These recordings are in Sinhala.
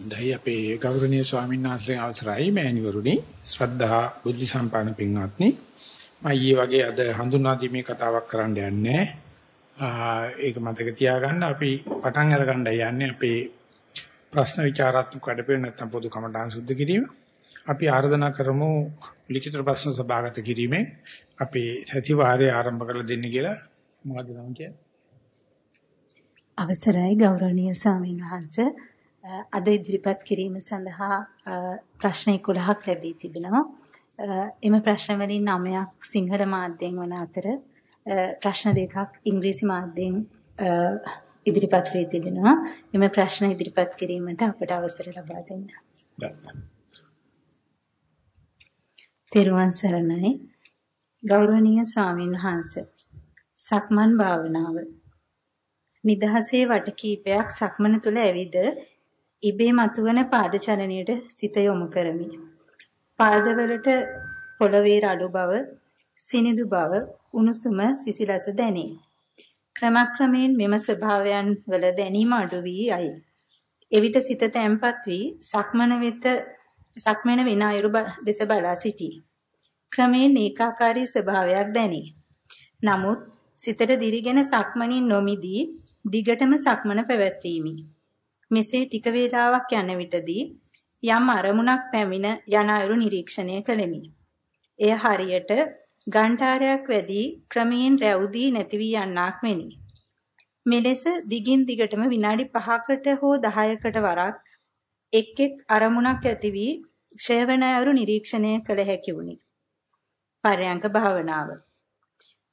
දැයි අපේ ගෞරවනීය ස්වාමීන් වහන්සේ අවසරයි මෑණිවරුනි. ශ්‍රද්ධා බුද්ධ සම්පන්න පින්වත්නි. මම ඊයේ වගේ අද හඳුනා දීමේ කතාවක් කරන්න යන්නේ. ඒක මතක තියාගන්න අපි පටන් අරගන්න යන්නේ අපේ ප්‍රශ්න විචාරාත්මක වැඩපිළිවෙල නැත්නම් පොදු කමඨාන් සුද්ධ කිරීම. අපි ආරාධනා කරමු ලිඛිත ප්‍රශ්න සභාගත කිරීමෙන් අපේ සතිವಾರය ආරම්භ කරලා දෙන්න කියලා. මොකද නම් කියන්නේ? අවසරයි ගෞරවනීය ස්වාමීන් වහන්සේ. අද ඉදිරිපත් කිරීම සඳහා ප්‍රශ්න 11ක් ලැබී තිබෙනවා. එම ප්‍රශ්න වලින් 9ක් සිංහල මාධ්‍යයෙන් වන අතර ප්‍රශ්න දෙකක් ඉංග්‍රීසි මාධ්‍යයෙන් ඉදිරිපත් වී තිබෙනවා. එම ප්‍රශ්න ඉදිරිපත් කිරීමට අපට අවසර ලබා දෙන්න. තෙරුවන් සරණයි. ගෞරවනීය ස්වාමින් වහන්සේ. සක්මන් භාවනාව. නිදහසේ වට කීපයක් සක්මන තුල ඇවිද ඉබේ මතුවන පාද චලනයට සිත යොමු කරමි. පාදවලට පොළවේ රළු බව, සිනිඳු බව, උණුසුම සිසිලස දැනේ. ක්‍රමක්‍රමයෙන් මෙම ස්වභාවයන් වල දැනීම අඩු වී යයි. එවිට සිත තැම්පත් වී සක්මන වෙත සක්මන වින අයුරු දෙස බලා සිටී. ක්‍රමයෙන් ඒකාකාරී ස්වභාවයක් දැනේ. නමුත් සිතට දිරිගෙන සක්මනින් නොමිදී දිගටම සක්මන පැවැත්වීමි. මෙසේ ටික වේලාවක් යන විටදී යම් අරමුණක් පැමිණ යන අයුරු නිරීක්ෂණය කළෙමි. එය හරියට ගන්ඨාරයක් වැඩි ක්‍රමයෙන් රැවුදී නැති වී යන්නක් මෙනි. මෙලෙස දිගින් දිගටම විනාඩි 5කට හෝ 10කට වරක් එක් එක් අරමුණක් ඇති වී ක්ෂයවන අයුරු නිරීක්ෂණය කළ හැකි වුණි. පරයන්ක භාවනාව.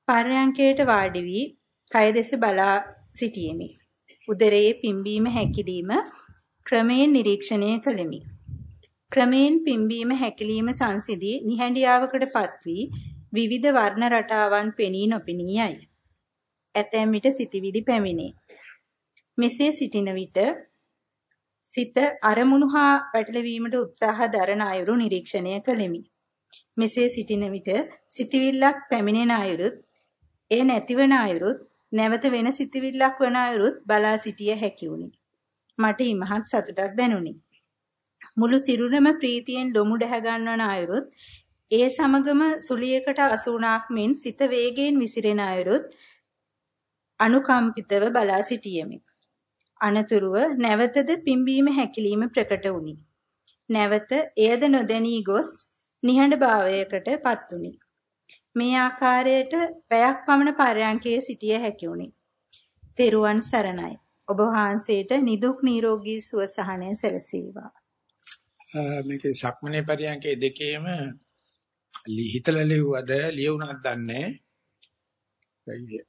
පරයන්කයට වාඩි වී කය දෙස බලා සිටියෙමි. උදරයේ පිම්බීම හැකිලිම ක්‍රමයෙන් නිරීක්ෂණය කළෙමි. ක්‍රමයෙන් පිම්බීම හැකිලිම සංසිදී නිහඬියාවකටපත් වී විවිධ වර්ණ රටාවන් පෙනී නොපෙනී යයි. ඇතැම් විට සිටිවිලි පැමිණේ. මෙසේ සිටින විට සිත අරමුණු හා පැටලවීමට උත්සාහ දරන අයුරු නිරීක්ෂණය කළෙමි. මෙසේ සිටින විට සිටිවිල්ලක් පැමිණෙන අයුරුත් ඒ නැතිවන අයුරුත් නැවත වෙන සිතවිල්ලක් වන අයුරුත් බලා සිටිය හැකි වුණි. මට ඉමහත් සතුටක් දැනුනි. මුළු සිරුරම ප්‍රීතියෙන් ලොමු දැහ ගන්නවන අයුරුත් ඒ සමගම සුලියකට අසුණාක් මෙන් සිත වේගයෙන් විසිරෙන අයුරුත් අනුකම්පිතව බලා සිටියෙමි. අනතුරුව නැවතද පිම්බීම හැකිලිම ප්‍රකට වුණි. නැවත එයද නොදැනී ගොස් නිහඬ භාවයකට පත් වුණි. මේ ආකාරයට පැයක් පමණ පරයන්කේ සිටිය හැකි වුණි. තෙරුවන් සරණයි. ඔබ වහන්සේට නිදුක් නිරෝගී සුව සහනය සැලසේවා. මේකේ සක්මනේ පරයන්කේ දෙකේම හිතලා ලියුවද ලියුණාද දන්නේ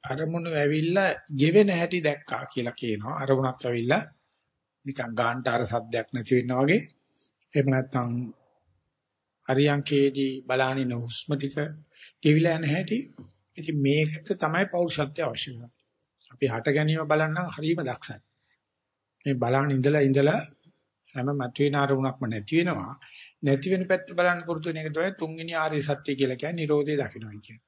අරමුණු ඇවිල්ලා ගෙවෙන හැටි දැක්කා කියලා කියනවා. අරමුණක් ඇවිල්ලා නිකන් ගාන්ටාර සද්දයක් නැති වෙනා වගේ. එහෙම නැත්නම් හරියංකේදී බලානින හුස්ම ටික ගෙවිලා යන හැටි. ඉතින් මේකට තමයි පෞරුෂත්වය අවශ්‍ය වෙන්නේ. අපි හට ගැනීම බලන්න හරීම දක්ෂයි. මේ බලන් ඉඳලා ඉඳලා හැම මතුවෙන අරමුණක්ම නැති වෙනවා. නැති වෙන පැත්ත බලන්න පුරුදු වෙන එක තමයි තුන්වෙනි ආර්ය සත්‍ය කියලා කියන්නේ Nirodhe දකින්නයි කියන්නේ.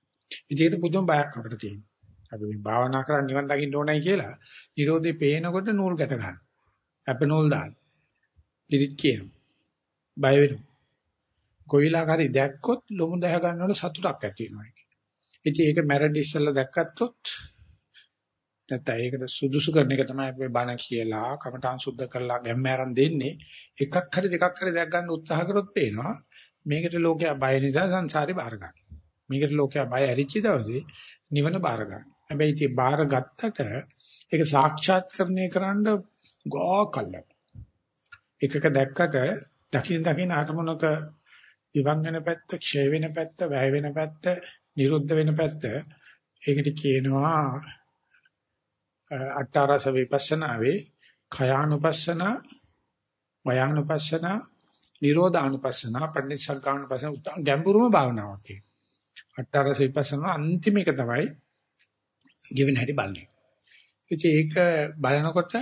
ඉතින් ඒක පුදුම බයක් අපිට තියෙනවා. අපි මේ භාවනා කරන් නිවන් දකින්න ඕනයි කියලා Nirodhe පේනකොට නූල් ගැට ගන්න. අප නූල් දාන්න. පිළිත් කියනවා. බය වෙනවා. කොයිලාකාරී දැක්කොත් ලොමු දැහ ගන්නවල සතුටක් ඇති වෙනවා. ඉතින් ඒක මැරෙන්න ඉස්සෙල්ලා දැක්කත්තොත් නැත්නම් ඒකට සුදුසු කරන එක තමයි අපි බණ කියලා කමඨාන් සුද්ධ කරලා ගැම්මෑරන් දෙන්නේ. එකක් හරි දෙකක් හරි දැක් ගන්න උත්සාහ කරොත් පේනවා මේකට ලෝකයා බය නිසා සංසාරේ බාර ගන්න. මේකට ලෝකයා බය ඇරිච්ච දවසේ නිවන බාර ගන්න. හැබැයි ඉතින් බාර ගත්තට ඒක සාක්ෂාත්කරණය කරන්න ගෝකල්ල. එකක දැක්කට දකින් දකින් ආත්මනක ඉවන් වෙන පැත්ත, ක්ෂය වෙන පැත්ත, වැය වෙන පැත්ත, නිරුද්ධ වෙන පැත්ත ඒකට කියනවා අට්ඨාරස විපස්සනාවේ khයානුපස්සන, වයානුපස්සන, නිරෝධානුපස්සන, පටිච්චසමුප්පාදානුපස්සන ගැඹුරුම භාවනාවක් ඒක. අට්ඨාරස විපස්සනා අන්තිම එක තමයි ගෙවෙන හැටි බලන්නේ. ඉතින් ඒක බලනකොට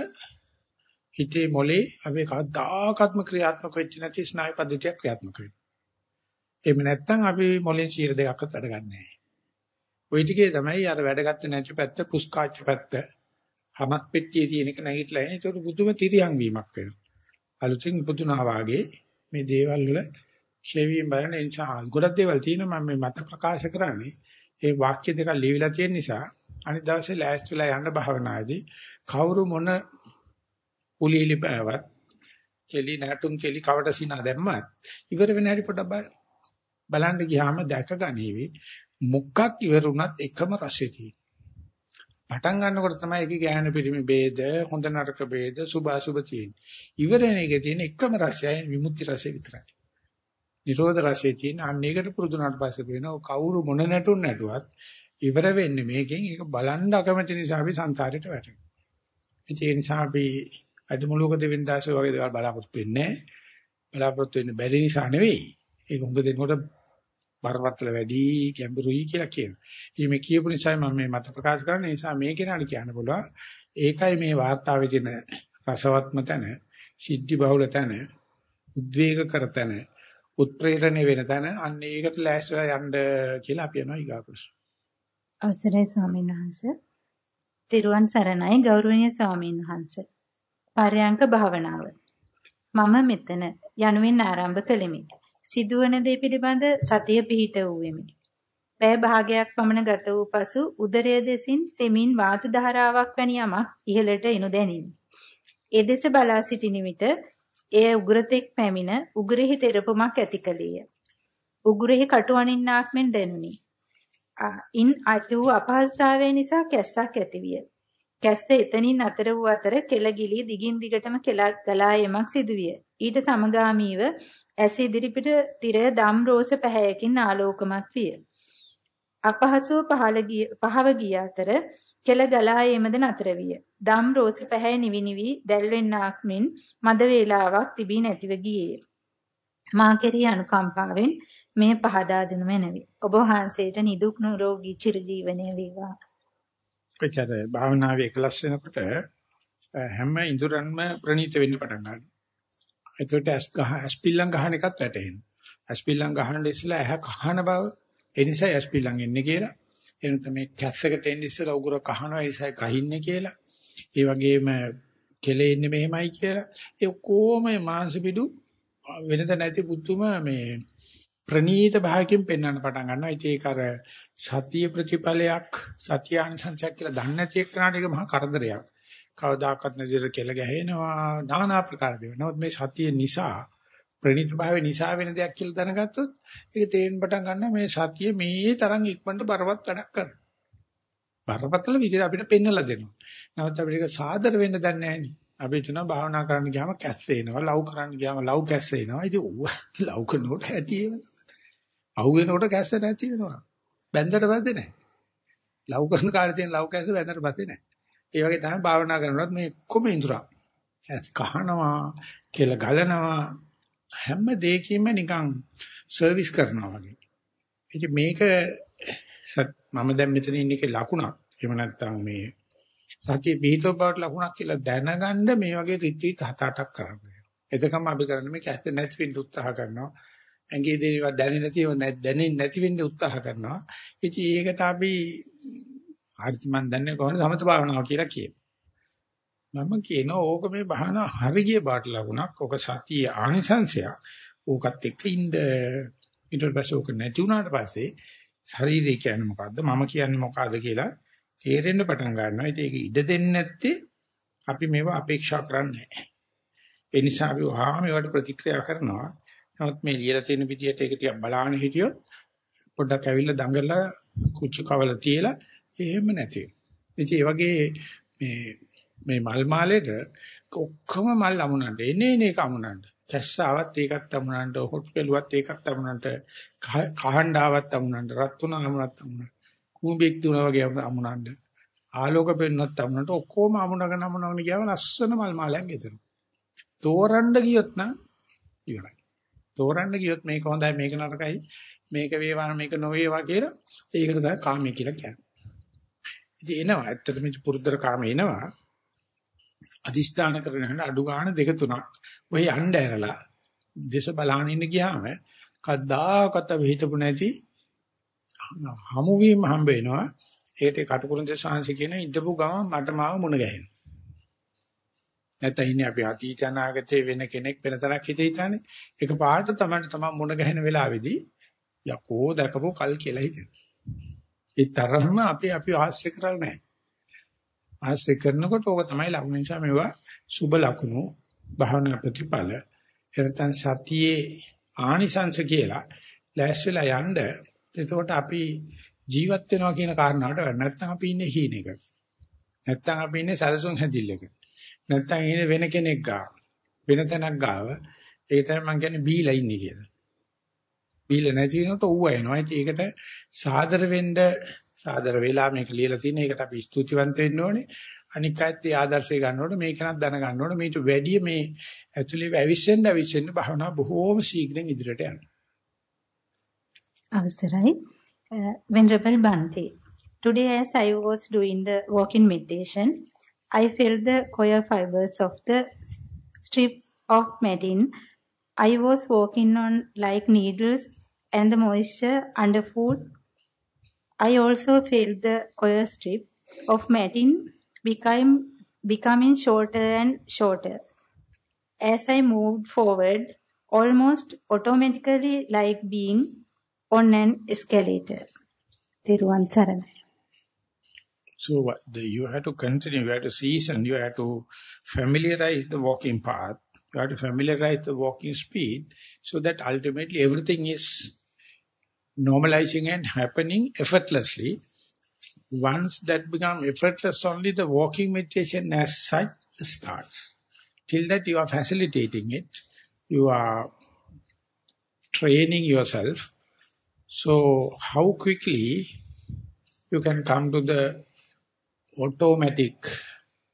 හිතේ මොලේ අපි කවදාකත්ම ක්‍රියාත්මක වෙච්ච නැති ස්නායු පද්ධතියක් ක්‍රියාත්මක වෙනවා. එහෙම නැත්නම් අපි මොලෙන් 100 දෙකක්වත් වැඩ ගන්නෑ. ওই ටිකේ තමයි අර වැඩ ගත්තේ නැති පැත්ත පුස්කාච්ච පැත්ත. හමක් පෙට්ටියේ තියෙන එක නැගිටලා එන. ඒක බුදුම තිරියන් වීමක් වෙනවා. අලුතින් ඉපදුනා වාගේ මේ දේවල් වල ෂේවියෙන් බලන නිසා ගොඩක් දේවල් තියෙනවා මම මේ මත ප්‍රකාශ කරන්නේ ඒ වාක්‍ය දෙක ලියවිලා තියෙන නිසා අනිත් දවසේ ලෑස්තිලා යන්න භාවනාදී කවුරු මොන උලිලි බෑවත් කෙලි නැටුම් කෙලි කවට සිනා දැම්මත් ඉවර වෙන හැටි පොඩ්ඩක් බලන්න බලන්න ගියාම දැක ගනීවි මොකක් ඉවරුණත් එකම රසය පටන් ගන්නකොට තමයි ඒකේ ගැහන පිරිමි ભેද හොඳ නරක ભેද සුභ අසුභ තියෙන්නේ. ඉවරන එකේ තියෙන එකම රසයයි විමුක්ති රසය විතරයි. නිරෝධ රසයේ තියෙන අන්න ඒකට පුරුදුනාට පස්සේ වෙනවා කවුරු මොන නැටුම් නැටුවත් ඉවර වෙන්නේ මේකෙන් ඒක බලන්න අකමැති නිසා අපි සංසාරයට වැටෙනවා. ඒ නිසා අපි අදමුලෝක දෙවින්දාසෝ වගේ දේවල් බලාපොරොත්තු වෙන්නේ බලාපොරොත්තු වෙන්න බැරි නිසා නෙවෙයි. ඒක උඟ දෙනකොට බරපතල වැඩි ගැඹුරුයි කියලා කියනවා. ඉතින් මේ කියපු නිසා මම මේ මත ප්‍රකාශ කරන නිසා මේ කෙනාට කියන්න පුළුවන්. ඒකයි මේ වාර්තාවේ තියෙන රසවත්ම තැන, සිද්ධි බහුල තැන, උද්වේග කර තැන, උත්ප්‍රේරණය වෙන තැන අන්න ඒකට ලෑස්තිලා යන්න කියලා අපි යනවා ඊගා ප්‍රශ්න. අවසරයි ස්වාමීන් වහන්සේ. තිරුවන් සරණයි ගෞරවනීය ස්වාමීන් වහන්සේ. පරයන්ක භාවනාව. මම මෙතන යනුවෙන් ආරම්භ කළෙමි. සිදුවන දේ පිළිබඳ සතිය පිහිට වූෙමි. පැය භාගයක් පමණ ගත වූ පසු උදරය දෙසින් සෙමින් වාත ධාරාවක් වැනි යමක් ඉහළට එනු දැනිනි. ඒ දෙස බලා සිටින විට එය උග්‍රතෙක් පැමිණ උග්‍රෙහි තෙරපමක් ඇති කලේය. උග්‍රෙහි කටුවනින්නාක් මෙන් දැනුනි. ඉන් අතු අපහසුතාවය නිසා කැස්සක් ඇතිවිය. කැස්ස එතනින් අතර වූ අතර කෙලගිලි දිගින් දිගටම කෙලා ගලා යමක් සිදුවිය. ඊට සමගාමීව ඇස ඉදිරිපිට තිරය දම් රෝස පැහැයකින් ආලෝකමත් විය. අපහසුව පහළ ගිය පහව ගිය අතර කෙල ගලා යෑමද නතර විය. දම් රෝස පැහැය නිවි නිවි දැල්වෙන්නාක් මෙන් මද වේලාවක් තිබී නැතිව ගියේ. මා කෙරෙහි අනුකම්පාවෙන් මේ පහදා දෙනු මැනවි. ඔබ වහන්සේට නිදුක් නිරෝගී චිරජීවනයේ වේවා. කොච්චර භාවනාවේ එකලස් වෙනකොට හැම ඉඳුරන්ම ප්‍රණීත වෙන්න පටන් ගන්නවා. එතකොට ඇස් ගහ ඇස් පිල්ලම් ගහන එකත් වැටෙනවා. ඇස් පිල්ලම් ගහන ඉස්සලා ඇහ කහන බව ඒ නිසා ඇස් පිල්ලම් එන්නේ කියලා. එනත මේ කැස්සකට එන්නේ ඉස්සලා උගුර කහනවා ඒ නිසා කහින්නේ කියලා. ඒ වගේම කෙලේ ඉන්නේ මෙහෙමයි කියලා. ඒ ඔක්කොම මාංශ පිටු වෙනද නැති පුතුම මේ ප්‍රනීත භාවකින් පෙන්වන්න පටන් ගන්නවා. ඉතින් ඒක අර සතිය ප්‍රතිඵලයක් සතියාංශංශයක් කියලා දන්නේ නැති එක්කනට ඒක මහා කරදරයක්. කවදාකවත් නැතිව කෙල ගැහෙනවා নানা ආකාර දේවල්. නමුත් මේ සතිය නිසා ප්‍රණීත භාවය නිසා වෙන දෙයක් කියලා දැනගත්තොත් ඒක තේරෙන්න පටන් ගන්නවා මේ සතිය මේ තරම් ඉක්මනට බරවත් වැඩක් කරනවා. බරපතල විදිහට අපිට පෙන්නලා දෙනවා. නමුත් අපිට ඒක සාදර වෙන්න දන්නේ නැහැ අපි හිතනවා භාවනා කරන්න ගියාම කැස්ස එනවා, ලව් කරන්න ගියාම ලව් කැස්ස එනවා. ඉතින් ඌ ලව් කරනකොට ඇති ඒවා. අහු වෙනකොට කැස්ස නැති වෙනවා. බැන්දට පස්සේ නැහැ. ලව් කරන කාලේ තියෙන ලව් කැස්ස බැන්දට පස්සේ නැහැ. ඒ වගේ තමයි භාවනා කරනකොට මේ කොම ඉඳුරා. ඇස් කහනවා, කෙල ගලනවා හැම දෙයකින්ම නිකන් සර්විස් කරනවා වගේ. ඉතින් මේක මම දැන් මෙතන ඉන්න එකේ ලකුණක්. එහෙම නැත්නම් මේ සතිය පිහිටව බවට ලකුණක් කියලා දැනගන්න මේ වගේ රිට්‍රීට් හත අටක් කරන්න. එතකම අපි කරන්නේ මේ කැස්ත නැති වෙන්න උත්සාහ කරනවා. ඇඟේ දේවල් දැනෙන්නේ නැතිව දැනෙන්නේ නැති වෙන්න උත්සාහ කරනවා. ඉතින් ඒකට අපි හරිත් මන් දන්නේ කොහොමද සමත භාවනාව කියලා කියනවා. මම කියනවා ඕක මේ භාවනා හරිය බාට ලකුණක්. ඕක සතිය ආනිසංශයක්. ඕකත් එක්ක ඉන්න ඊට පස්සේ ඕක නැති වුණාට පස්සේ ශරීරය කියන්නේ මොකද්ද? මම කියන්නේ මොකද්ද කියලා තේරෙන්න පටන් ගන්නවා. ඉතින් ඒක ඉඩ දෙන්නේ නැත්තේ අපි මේවා අපේක්ෂා කරන්නේ නැහැ. ඒ නිසා අපි වහා මේවට ප්‍රතික්‍රියා කරනවා. නමුත් මේ ලියලා තියෙන විදිහට ඒක ටිකක් බලාගෙන හිටියොත් පොඩ්ඩක් ඇවිල්ලා දඟලලා කුච්ච කවල තියලා එහෙම නැති වෙනවා. ඒ වගේ මේ මේ මල් මාලේට ඔක්කොම මල් අමුණන්න එනේ එනේ කමුණන්න. කැස්සාවත් ඒකත් අමුණන්න, හොට් පෙළුවත් ඒකත් අමුණන්න, කහණ්ඩාවත් අමුණන්න, රත්තුන අමුණත් අමුණන්න. කුඹෙක් දුන වගේ අමුණන්න. ආලෝක පෙන්නත් අමුණන්න ඔක්කොම අමුණගෙන අමුණගෙන ගියාම ලස්සන මල් මාලයක් ගෙතෙනවා. තෝරන්න ගියොත් නම් ඉවරයි. තෝරන්න ගියොත් මේක හොඳයි මේක නරකයි මේක වේවා මේක නොවේවා කියලා ඒකට තමයි කාමයේ කියලා කියන්නේ. ඉතින් එනවා ඇත්තටම පුරුද්දර කාම එනවා. අදිස්ථාන කරගෙන යන අඩු ගන්න දෙක තුනක්. ඔය යන්න ඇරලා දේශ බලහන් ඉන්න ගියාම කද්දාකත වෙහිතපු නැති හමු වීම හම්බ වෙනවා. ඒකට කටුකුරුන් දෙසාංශ කියන ඉඳපු ගම මට මාව මුණ ගැහෙනවා. නැත්නම් ඉන්නේ අපි අතීත අනාගතේ වෙන කෙනෙක් වෙන තරක් හිතේ හිතානේ. ඒක පාට තමයි තමයි මුණ ගැහෙන වෙලාවේදී යකෝ දැකපෝ කල් කියලා හිතෙනවා. ඒ තරම්ම අපි අපි ආශ්‍රය කරලා නැහැ. ආශ්‍රය කරනකොට ඕක තමයි ලකුණු නිසා මේවා සුබ ලකුණු භාවනා ප්‍රතිඵල එනතන් සතියේ ආනිසංශ කියලා ලෑස්තිලා යන්න එතකොට අපි ජීවත් වෙනවා කියන කාරණාවට නැත්තම් අපි ඉන්නේ හීනෙක. නැත්තම් අපි ඉන්නේ සැලසුම් හැදිල්ලක. නැත්තම් ඉන්නේ වෙන කෙනෙක් ගාව. වෙන තැනක් ගාව. ඒ තමයි මම කියන්නේ බීලා ඉන්නේ කියලා. බීලා නැති වෙනකොට ඌව එනවා. ඒකට සාදර වෙන්න සාදර වෙලා මේක ලියලා තියෙන එකට අපි ස්තුතිවන්ත වෙන්න ඕනේ. අනික් අයත් ඒ ආදර්ශය ගන්නකොට මේක නත් දැනගන්න ඕනේ. මේට වැඩි මේ ඇතුලේ ඇවිස්සෙන්න ඇවිස්සෙන්න භාවනා බොහෝම ශීඝ්‍රයෙන් ඉදිරියට යනවා. අවසරයි. Uh, Venerable Bhante, today as I was doing the walking meditation, I felt the coir fibers of the strips of matting I was walking on like needles and the moisture underfoot. I also felt the coir strip of matting became, becoming shorter and shorter. As I moved forward, almost automatically like being on an escalator. Thiruvan Saranai. So what, the, you have to continue, you have to season, you have to familiarize the walking path, you have to familiarize the walking speed, so that ultimately everything is normalizing and happening effortlessly. Once that becomes effortless, only the walking meditation as such starts. Till that you are facilitating it, you are training yourself. So how quickly you can come to the automatic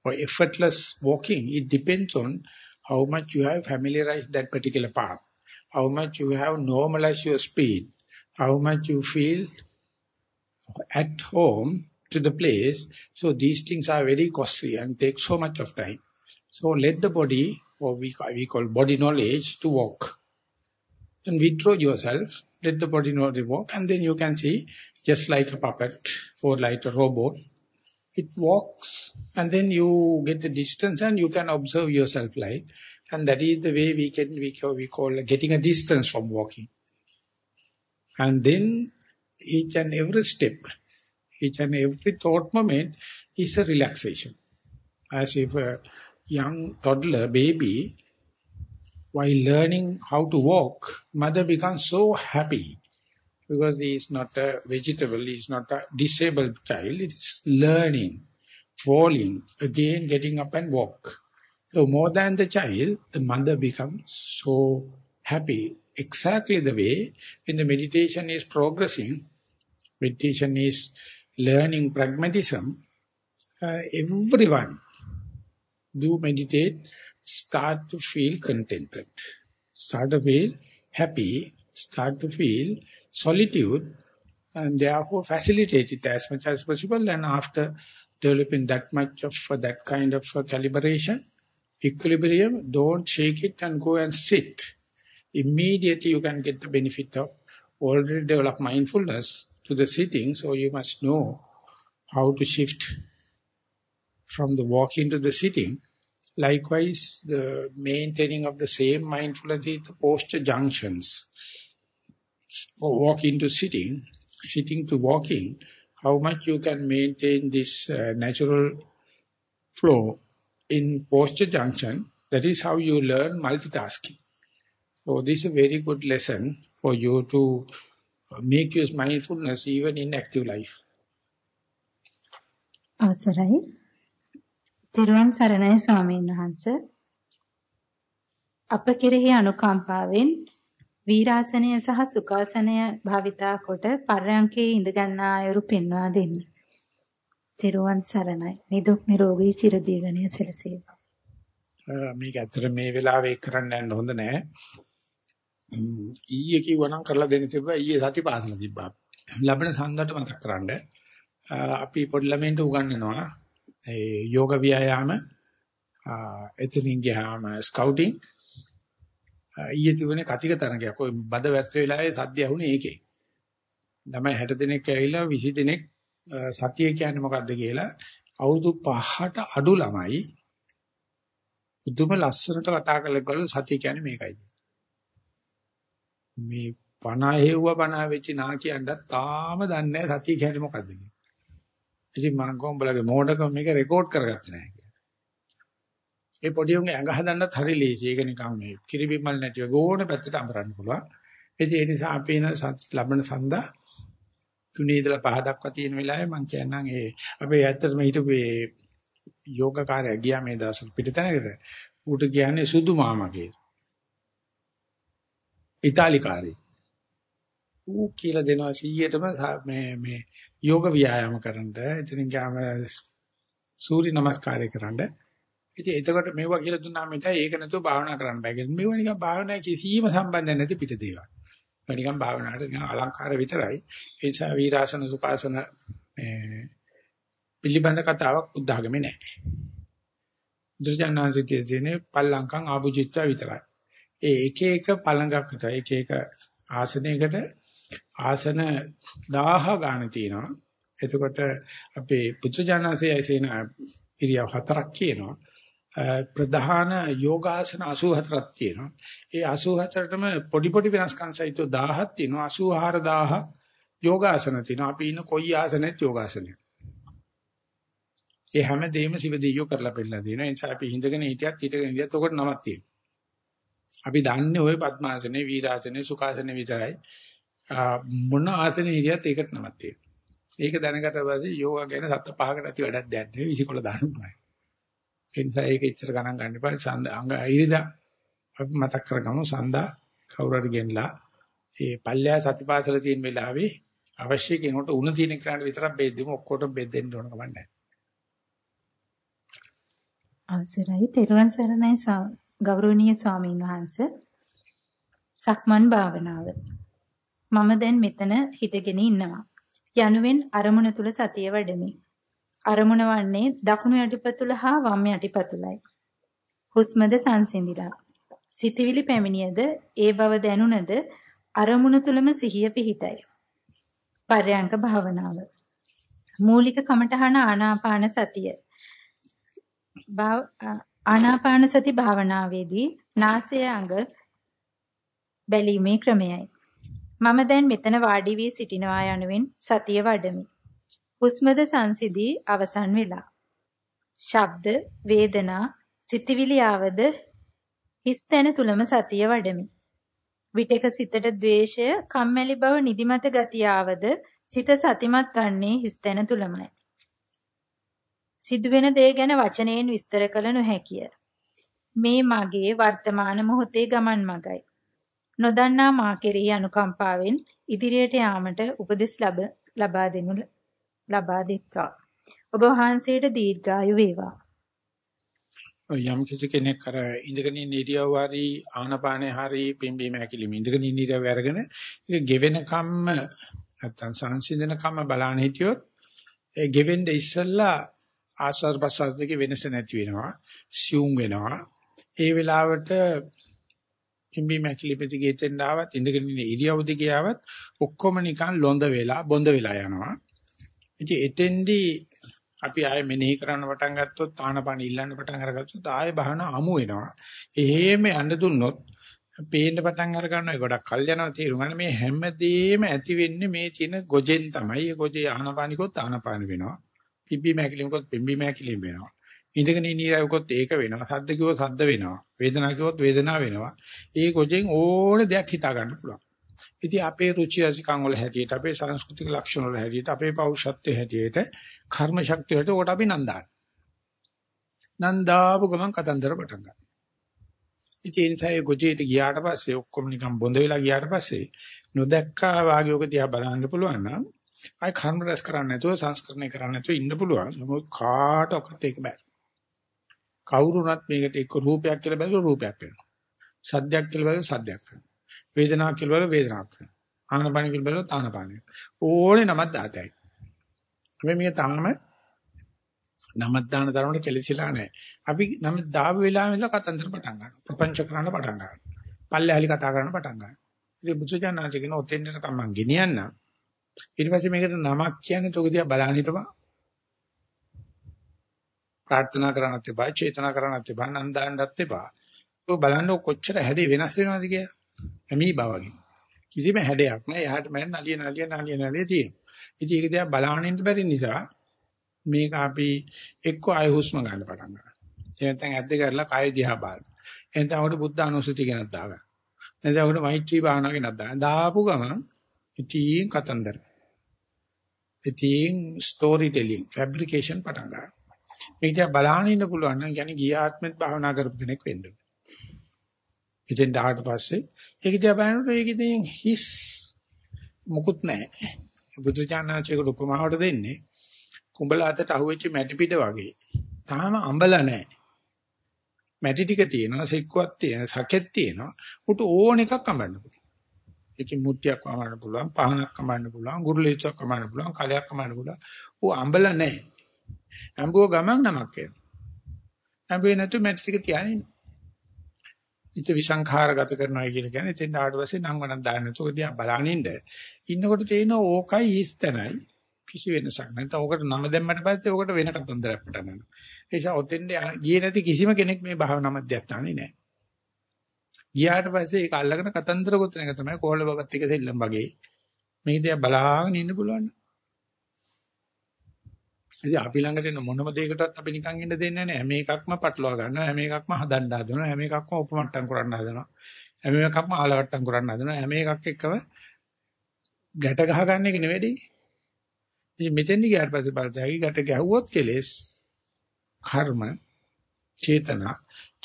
or effortless walking, it depends on how much you have familiarized that particular path, how much you have normalized your speed, how much you feel at home to the place. So these things are very costly and take so much of time. So let the body, or we, we call body knowledge, to walk. And withdraw yourself, let the body know the walk, and then you can see, just like a puppet or like a robot, it walks and then you get the distance and you can observe yourself like and that is the way we can we call, we call getting a distance from walking and then each and every step each and every thought moment is a relaxation as if a young toddler baby while learning how to walk mother becomes so happy because he is not a vegetable, he is not a disabled child, it is learning, falling, again getting up and walk. So more than the child, the mother becomes so happy. Exactly the way when the meditation is progressing, meditation is learning pragmatism, uh, everyone do meditate, start to feel contented, start to feel happy, start to feel solitude and therefore facilitate it as much as possible and after developing that much of uh, that kind of uh, calibration, equilibrium, don't shake it and go and sit. Immediately you can get the benefit of already developed mindfulness to the sitting, so you must know how to shift from the walking to the sitting. Likewise, the maintaining of the same mindfulness is the posture junctions walking to sitting, sitting to walking, how much you can maintain this uh, natural flow in posture junction, that is how you learn multitasking. So this is a very good lesson for you to make use mindfulness even in active life. අවසරයි. තෙරුවන් සරණයි ස්වාමීන් වහන්ස. අප කෙරෙහි අනුකම්පාවෙන් වීරාසනය සහ සුඛාසනය භාවිතා කොට පර්යංකේ ඉඳ ගන්නා අයුරු පෙන්වා දෙන්න. තෙරුවන් සරණයි. නිදුක් නිරෝගී චිරදීගණිය සැලසේවා. මේක ඇත්තට මේ වෙලාවේ කරන්න යන්න හොඳ නෑ. ඊයේ කිව්වනම් කරලා දෙන්න තිබ්බා ඊයේ සතිපාසල තිබ්බා. ලැබෙන සංගත මතක් කරන්න. අපි පොඩි ළමයින්ට උගන්වනවා ඒ යෝග ව්‍යායාම එතනින් ගියාම ස්කවුටින් ඊයේ තිබුණේ කතික තරගයක්. ඔය බද වැස්ස වෙලාවේ සද්ද ඇහුනේ ඒකේ. ළමයි 60 දෙනෙක් ඇවිල්ලා 20 දෙනෙක් සතිය කියන්නේ මොකද්ද කියලා අවුරුදු 5ට අඩු ළමයි උතුම ලස්සනට කතා කරලා සතිය කියන්නේ මේකයි. මේ පණ හේව්ව පණ වෙච්ච නා කියන්නත් තාම දන්නේ නැහැ සතිය කියන්නේ මොකද්ද කියලා. ඉතින් මම කොම්බලගේ මෝඩකම මේක රෙකෝඩ් කරගත්තේ නැහැ කියලා. ඒ පොඩි උන්ගේ ඇඟ හදන්නත් හරි ලේසි. ඒක නිකන් මේ කිරිබිමල් නැතිව ගෝණ පැත්තට අමරන්න පුළුවන්. ඒ නිසා අපි එන ලබන සඳා තුනේ ඉඳලා පහ දක්වා තියෙන වෙලාවේ මම කියන්නම් ඒ අපේ ඇත්තටම හිටපු ඒ යෝගකාරය ගියා මේ දවස්වල පිටතනකට ඌට කියන්නේ සුදු මාමා කියලා. ඉතාලිකාරී. ඌ කියලා දෙනවා 100ටම මේ මේ යෝග ව්‍යායාම කරන්න. ඉතින් ගාම සූර්ය නමස්කාරය කරන්න. ඉතින් එතකොට මෙවුවා කියලා දුන්නාම ඉතින් ඒක නැතුව භාවනා කරන්න බෑ කියලා. මෙවුවා නිකන් භාවනා කිසිම සම්බන්ධයක් නැති පිට දේවල්. ඒක නිකන් භාවනාවට නිකන් අලංකාර විතරයි. ඒ නිසා වීරාසන සුඛාසන මේ පිළිබඳ කතාවක් උදාගමේ නැහැ. දුර්ජනාංශිතයේ තියෙන පල්ලංකම් ආභුජිත්ව විතරයි. ඒ එක එක පළඟකට එක එක ආසනයකට ආසන 1000 ගාන තියෙනවා. එතකොට අපේ පුත්‍රජානසයේ තියෙන ඉරියව් හතරක් කියනවා. ප්‍රධාන යෝගාසන 84ක් තියෙනවා. ඒ 84ටම පොඩි පොඩි වෙනස්කම් සහිතව 1000ක් තියෙනවා. 84000 යෝගාසන තියෙනවා. අපි ඉන්න කොයි ආසනෙත් යෝගාසනයක්. ඒ හැම දෙයක්ම සිව දෙයියෝ කරලා පෙන්නලා දෙනවා. ඒ නිසා අපි හිඳගෙන හිටියත් හිටගෙන හිටියත් ඔකට නමක් තියෙනවා. අපි දන්නේ ওই පద్මාසනේ, වීරාසනේ, සුඛාසනේ විතරයි. මොන ආසනෙ ඉරියත් ඒකට නමක් තියෙනවා. ඒක දැනගට පස්සේ යෝගා ගැන සත්‍ය පහකට ඇති වැඩක් දැන් නෙවෙයි 21 දානුමයි. ඒ නිසා ඒක එච්චර ගණන් ගන්න එපා. සඳ අංග ඉරිදා අපි මතක් කරගමු සඳා කවුරු හරි ගෙන්ලා ඒ පල්ලෑ සතිපාසල තියෙන වෙලාවේ අවශ්‍ය කෙනෙකුට උණ තියෙන කෙනාට විතරක් බෙදෙමු ඔක්කොටම බෙදෙන්න ඕන කමක් නැහැ. අවසරයි තෙරුවන් සරණයි සාමි. ගෞරවනීය ස්වාමීන් වහන්ස සක්මන් භාවනාව. මම දැන් මෙතන හිටගෙන ඉන්නවා. යනුවෙන් අරමුණ තුල සතිය වඩමි. අරමුණ වන්නේ දකුණු යටිපතුල හා වම් යටිපතුලයි. හුස්මද සංසිඳිලා. සිතවිලි පැමිණියද ඒ බව දැනුණද අරමුණ තුලම සිහිය පිහිටයි. පර්යංක භාවනාව. මූලික කමඨහන ආනාපාන සතිය. ආනාපාන සති භාවනාවේදී නාසය අඟ බැලීමේ ක්‍රමයයි. මම දැන් මෙතන වාඩි වී සිටිනවා යනුවෙන් සතිය වඩමි. හුස්මද සංසිදී අවසන් වෙලා. ශබ්ද, වේදනා, සිතවිලි ආවද හිස් තැන තුලම සතිය වඩමි. විටක සිතට ද්වේෂය, කම්මැලි බව, නිදිමත ගතිය ආවද සිත සතිමත් ගන්නේ හිස් තැන තුලමයි. සිදුවෙන දේ ගැන වචනයෙන් විස්තර කළ නොහැකිය. මේ මගේ වර්තමාන මොහොතේ ගමන් මගයි. නොදන්නා මා කෙරෙහි අනුකම්පාවෙන් ඉදිරියට යාමට උපදෙස් ලබා දෙනු ලබා දෙත්වා. ඔබ වහන්සේට දීර්ඝායු වේවා. යම් කිසි කෙනෙක් අර ඉඳගෙන ඉන්න ඉරියව් හරි ආනපානේ හරි පිම්බීම හැකිලිම ඉඳගෙන ඉන්න ඉරියව් අරගෙන ඒක ගෙවෙන කම්ම නැත්තම් සංසිඳන කම්ම බලන්න හිටියොත් ඒ ගෙවෙන්න ඉස්සෙල්ලා ආස්වාද ප්‍රසආද දෙකේ වෙනස නැති වෙනවා සියුම් වෙනවා. ඒ වෙලාවට ඉම්බි මැකිලි පිටි ගෙතෙන් ආවත් ඉඳගෙන ඉන්න ඉරියව් දිගේ ආවත් ඔක්කොම නිකන් ලොඳ වෙලා බොඳ වෙලා යනවා. ඉතින් එතෙන්දී අපි ආයෙ මෙනෙහි කරන්න පටන් ගත්තොත් ආනපන ඉල්ලන්න පටන් අරගත්තොත් ආයෙ බහන අමු වෙනවා. එහෙම යන්න දුන්නොත් පේන්න පටන් අර ගන්නවා. ගොඩක් කල් යනවා තේරුම් ගන්න. මේ හැමදේම ඇති වෙන්නේ මේ තියෙන ගොජෙන් තමයි. ඒ ගොජේ ආනපානිකොත් ආනපාන වෙනවා. පිම්බි මෑකිලිමකොත් පිම්බි මෑකිලිම වෙනවා. ඉඳගෙන ඉන්න ඉරවකොත් ඒක වෙනවා. සද්ද කිව්වොත් සද්ද වෙනවා. වේදනාව කිව්වොත් වේදනාව වෙනවා. ඒ කොජෙන් ඕන දෙයක් හිතා ගන්න පුළුවන්. ඉතින් අපේ රුචි අසිකම් වල හැටියට අපේ සංස්කෘතික ලක්ෂණ වල හැටියට අපේ පෞරුෂත්වයේ හැටියට කර්ම ශක්තිය වලට කොට අපි නන්දාන. නන්දාපු ගමන් කතන්දර පටන් ගන්නවා. ඉතින් ඒ නිසා ඒ ගොජේට ගියාට පස්සේ ඔක්කොම නිකන් බොඳ වෙලා ගියාට පස්සේ නොදැක්කා වාගේ ඔක දිහා බලන්න පුළුවන් නම් ආයි කර්ම රැස් කරන්නේ නැතුව සංස්කරණය කරන්නේ නැතුව ඉන්න පුළුවන්. නමුත් කාටවත් ඒක බෑ. කවුරුණත් මේකට එක්ක රූපයක් කියලා බැලුවොත් රූපයක් වෙනවා. සද්දයක් කියලා බැලුවොත් සද්දයක් වෙනවා. වේදනාවක් කියලා බැලුවොත් වේදනාවක් වෙනවා. ආනපාන කියලා බැලුවොත් ආනපාන ඕනේ නමක් දාතයි. මේ මේ තාම නමක් දාන තරමට කෙලසිලා නැහැ. අපි නම දාව වෙලාවෙ ඉඳලා කතන්දර පටන් ගන්නවා. ප්‍රපංච කරන්න පටන් ගන්නවා. පල්ලෙහාලි කතා කරන්න පටන් ගන්නවා. ඉතින් බුදුචානන්සේ කියන ඔතෙන්ට තමයි මං ගෙනියන්නම්. ඊට පස්සේ මේකට නමක් කියන්නේ තොග දිහා බලන්න හිටපන්. ප්‍රාර්ථනා කරන්නත් එපා, චේතනා කරන්නත් එපා, නන්දාන්නත් එපා. ඔය බලන්න කොච්චර හැඩේ වෙනස් වෙනවද කියලා. එමි බවගේ. කිසිම හැඩයක් නෑ. එහාට මෙහෙන් නලිය නලිය නලිය නලිය තියෙනවා. ඉතින් ඒක දිහා බලහන් ඉන්න බැරි නිසා මේක අපි එක්ක ආය හුස්ම ගන්න පටන් ගන්නවා. ඒ නැත්නම් ඇද්ද කරලා කය දිහා බලන. එතන අපිට බුද්ධ අනුසුති ගැනත් දාගන්න. එතන අපිට මෛත්‍රී භාවනාව ගැනත් දාගන්න. දාපු ගමන් ඉතින් කතන්දර. ඉතින් ස්ටෝරි ටෙලිං, ෆැබ්‍රිකේෂන් පටන් ගන්නවා. මේක දිහා බලහන් ඉන්න පුළුවන් නම් කියන්නේ ගිය ආත්මෙත් භාවනා කරපු කෙනෙක් වෙන්න ඕනේ. ඉතින් ඩාට පස්සේ ඒක දිහා බලනකොට ඒක ඉතින් හිස් මුකුත් නැහැ. බුදුචානන්සේකට උපමාවට දෙන්නේ කුඹලා අතට අහුවෙච්ච මැටි පිට වගේ. තාම අඹලා නැහැ. මැටි ටික තියෙනවා, සෙක්කුවක් තියෙනවා, සකෙත් තියෙනවා. උට ඕන එකක් අඹන්න පුළුවන්. ඒකේ මුට්ටියක් අඹන්න පුළුවන්, පහනක් අඹන්න පුළුවන්, ගුරුලීචක් අඹන්න පුළුවන්, කලයක් අඹන්න පුළුවන්. ඌ අඹලා නැහැ. අඹුව ගමන් නමක් එනවා. අඹේ නැතු මැටි ටික තියාගෙන ඉත විසංඛාරගත කරනවා කියලා කියන්නේ එතෙන් ආවට පස්සේ නම් වණක් දාන්න නැතුව දිහා බලනින්න ඉන්නකොට තේින ඕකයි හිස්තනයි කිසි වෙනසක් නැත්නම් ඕකට නම දැම්මට පස්සේ ඕකට වෙන කතන්දරයක් පටන් ගන්නවා ඒ නිසා ඔතෙන් ගියේ නැති කිසිම කෙනෙක් මේ භාවනා මධ්‍යස්ථානේ නැහැ ගියාට පස්සේ ඒක අල්ලගෙන කතන්දර ගොතන එක තමයි කෝල බබත් එක දෙල්ලම් වගේ මේ දිහා බලාගෙන ඉන්න පුළුවන් ඉතින් අපි ළඟට එන මොනම දෙයකටවත් අපි නිකන් ඉන්න දෙන්නේ නැහැ. හැම එකක්ම පටලවා ගන්නවා. හැම එකක්ම හදන්න හදනවා. හැම එකක්ම උපමට්ටම් කරන්න හදනවා. හැම එකක්ම ආලවට්ටම් කරන්න හදනවා. හැම එකක් එක්කම ගැට ගහ ගන්න එක නෙවෙයි. ඉතින් මෙතෙන්දි ගියාට පස්සේ බලතයි ගැට ගැහුවොත් කෙලෙස් කර්ම චේතනා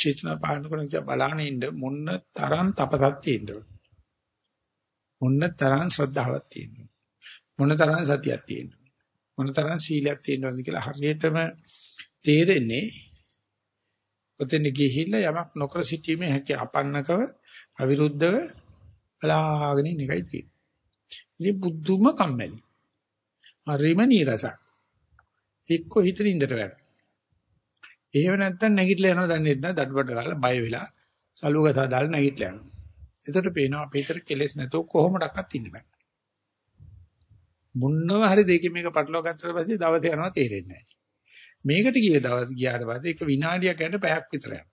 චේතනා පාලන කරන ඉතින් බලහන් ඉන්න මොන්න තරම් තපසක් තියෙනවා. මොන්න තරම් ශ්‍රද්ධාවක් තියෙනවා. මොන තරම් සතියක් තියෙනවා. මොනතරම් සීලයක් තියෙනවද කියලා හරියටම තේරෙන්නේ ඔතෙන් ගිහිල්ලා යමක් නොකර සිටීමේ හැකි අපන්නකව අවිරුද්ධව බලාගෙන ඉන්න එකයි තියෙන්නේ. ඉතින් බුද්ධුම කම්මැලි. හරිම නීරසක්. එක්ක හිතන ඉඳට වැඩ. එහෙම නැත්නම් නැගිටලා යනවා දන්නේ නැත්නම් දඩබඩ ගාලා බය වෙලා සලුවක සාදාලා නැගිටලා යනවා. එතකොට පේනවා අපේ ඉතර කෙලෙස් නැතෝ කොහොමඩක්වත් ඉන්න බෑ. මුන්නව හරි දෙකකින් මේක පටලවා ගත්තට පස්සේ දවස් යනවා තේරෙන්නේ නැහැ. මේකට ගිය දවස් ගියාට පස්සේ එක විනාඩියක් යනට පැයක් විතර යනවා.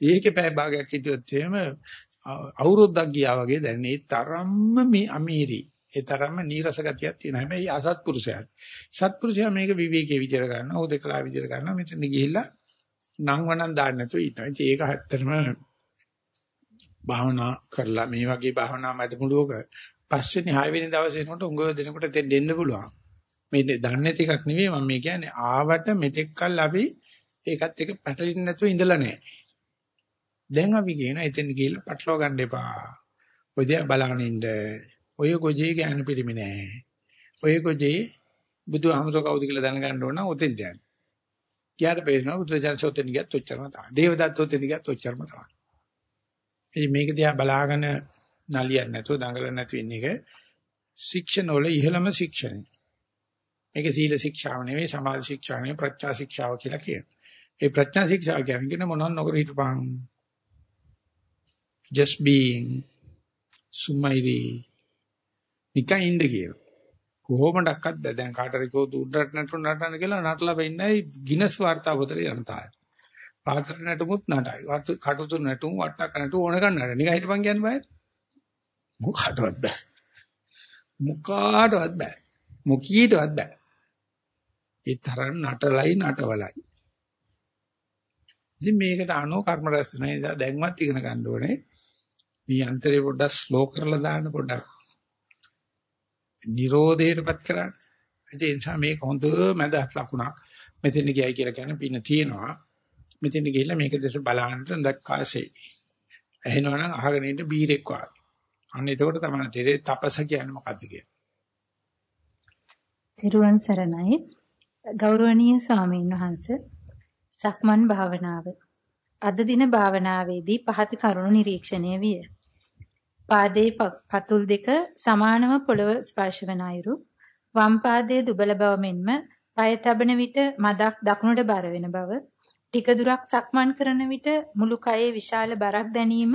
ඒකේ පැය භාගයක් හිටියොත් එහෙම අවුරුද්දක් ගියා වගේ දැනෙන ඒ තරම්ම මේ අමීරි ඒ තරම්ම නීරස ගතියක් තියෙනවා. හැබැයි අසත්පුරුෂයා. සත්පුරුෂයා මේක විවේකයේ විදියට ගන්නවා. උදේකලා විදියට ගන්නවා. මෙතන ගිහිල්ලා නම් වණන් දාන්න නැතුව ඉන්නවා. ඉතින් ඒක ඇත්තටම භාවනා කරලා මේ වගේ භාවනා වැඩමුළුවක පස්වෙනි හයවෙනි දවසේ එනකොට උඟ දෙනකොට දෙන්න දෙන්න පුළුවන්. මේ දන්නේ නැති එකක් නෙවෙයි මම මේ කියන්නේ ආවට මෙතෙක් කල් අපි ඒකත් එක පැටලින්න නැතුව ඉඳලා නැහැ. දැන් අපි කියන එතෙන් ගිහිල්ලා පටලවා ගන්න එපා. ඔය දිහා බලන්න ඉන්න. ඔය ගොජේ ගෑනු පිරිමි නෑ. ඔය ගොජේ බුදුහාමර කවුද කියලා දැනගන්න ඕන නම් ඔතෙන් යන්න. කියාට බේරනවා බුදුජානක ඔතෙන් ගියත් ඔච්චරම තමයි. දේවදත්ත ඔතෙන් ගියත් ඔච්චරම තමයි. ඉතින් මේක දිහා බලාගෙන නලියන්නේ නැතුව දඟලන්නේ නැති වෙන එක ශික්ෂණ වල ඉහළම ශික්ෂණය. මේක සීල ශික්ෂාව නෙවෙයි සමාධි ශික්ෂාව නෙවෙයි ප්‍රඥා ශික්ෂාව කියලා කියනවා. ඒ ප්‍රඥා ශික්ෂාව කියන්නේ මොනවාන් නොකර හිටපන්. just being සුමයිරි නිකන් ඉන්න කියන. කොහොමඩක්වත් දැන් කාටරි කෝ දුන්නට නටු නටන කියලා නටලා වෙන්නයි ගිනස් වාර්තා පොතේ යන තාය. පාත්‍ර නටමුත් නටයි. කටුතු නටුම් වට්ටක් නටු ඕන ගන්න නට. නිකන් හිටපන් කියන්නේ බෑ. මොකටවත් බෑ. මොකාටවත් බෑ. මොකීටවත් බෑ. ඒ තරම් නටලයි නටවලයි. ඉතින් මේකට අනෝ කර්ම රැස් වෙන නිසා දැන්වත් ඉගෙන ගන්න ඕනේ. මේ අන්තරේ පොඩ්ඩක් ස්ලෝ කරලා දාන්න පොඩ්ඩක්. නිරෝධයටපත් කරන්න. ඒ නිසා මේක හොඳ මැදහත් ලකුණක්. මෙතන ගියයි කියලා කියන්නේ පින තියෙනවා. මෙතන ගිහිල්ලා මේක දැස බලන්න දැක්කාසේ. ඇහෙනවනම් අහගෙන ඉන්න බීරෙක් වගේ. අන්න එතකොට තමයි තේරෙන්නේ තපස කියන්නේ මොකද්ද කියලා. තෙරුවන් සරණයි ගෞරවනීය ස්වාමීන් වහන්ස සක්මන් භාවනාව අද දින භාවනාවේදී පහත කරුණු නිරීක්ෂණය විය. පාදයේ පතුල් දෙක සමානව පොළව ස්පර්ශ වන අයුරු. වම් පාදයේ දුබල බව මෙන්ම පය තබන විට මදක් දකුණට බර වෙන බව. ටික දුරක් සක්මන් කරන විට මුළු කයේ විශාල බරක් දැනීම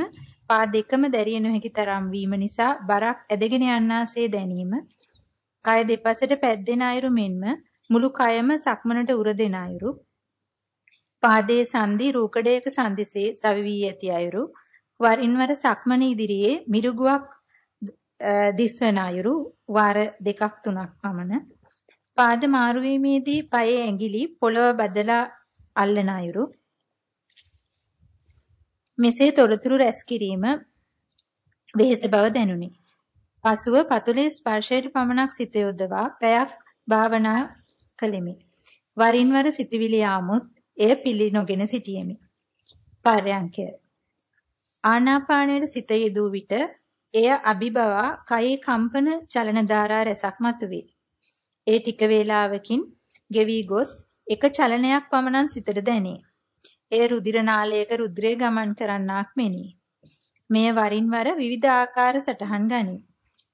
පා දෙකම දැරිය නොහැකි තරම් වීම නිසා බරක් ඇදගෙන යන්නාසේ දැනීම. කය දෙපසට පැද්දෙන අයුරු මෙන්ම මුළු කයම සක්මනට උර දෙන අයුරු. පාදයේ සංදි රූකඩයක සංදිසේ සවි වී ඇති අයුරු. වරින් වර සක්මන ඉදිරියේ මිරුගුවක් දිස්වන අයුරු වාර දෙකක් තුනක් පමණ පාද මාරු වීමේදී පයේ ඇඟිලි පොළව බදලා අල්ලන අයුරු මෙසේ තොරතුරු රැස් කිරීම වෙහෙස බව දැනුනි. පසුව පතුලේ ස්පර්ශයට පමණක් සිත යොදවා පැයක් භාවනා කළෙමි. වරින් වර සිතවිලි ආමුත් එය පිළි නොගෙන සිටියෙමි. පර්යංකය. ආනාපානයේ සිත යෙදූ විට එය අභිබවා කයේ කම්පන චලන ධාරා රැසක් මතුවේ. ඒ ටික වේලාවකින් ගෙවි ගොස් එක චලනයක් පමණක් සිතට දැනේ. එය රුධිර නාලයක රුධිරය ගමන් කරන්නාක් මෙනි. මෙය වරින් වර විවිධ ආකාර සටහන් ගනී.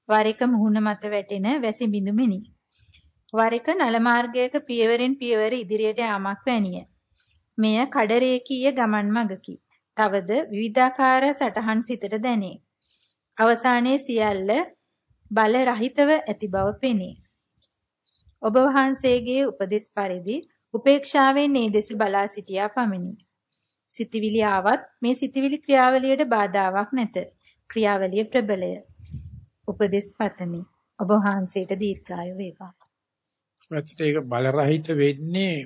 වර එක මුහුණ මත වැටෙන වැසි බිඳු මෙනි. වර එක නල මාර්ගයක පියවරෙන් පියවර ඉදිරියට යාමක් වැනිය. මෙය කඩරේකීය ගමන් මගකි. තවද විවිධාකාර සටහන් සිතට දැනේ. අවසානයේ සියල්ල බල රහිතව ඇති බව පෙනේ. ඔබ වහන්සේගේ උපදෙස් පරිදි උපේක්ෂාවෙන් මේ දෙස බලා සිටියා පමණි. සිතවිලි ආවත් මේ සිතවිලි ක්‍රියාවලියට බාධාවක් නැත. ක්‍රියාවලිය ප්‍රබලය. උපදෙස් පතමි. ඔබ වහන්සේට දීර්ඝායු වේවා. ඇත්තට ඒක බල රහිත වෙන්නේ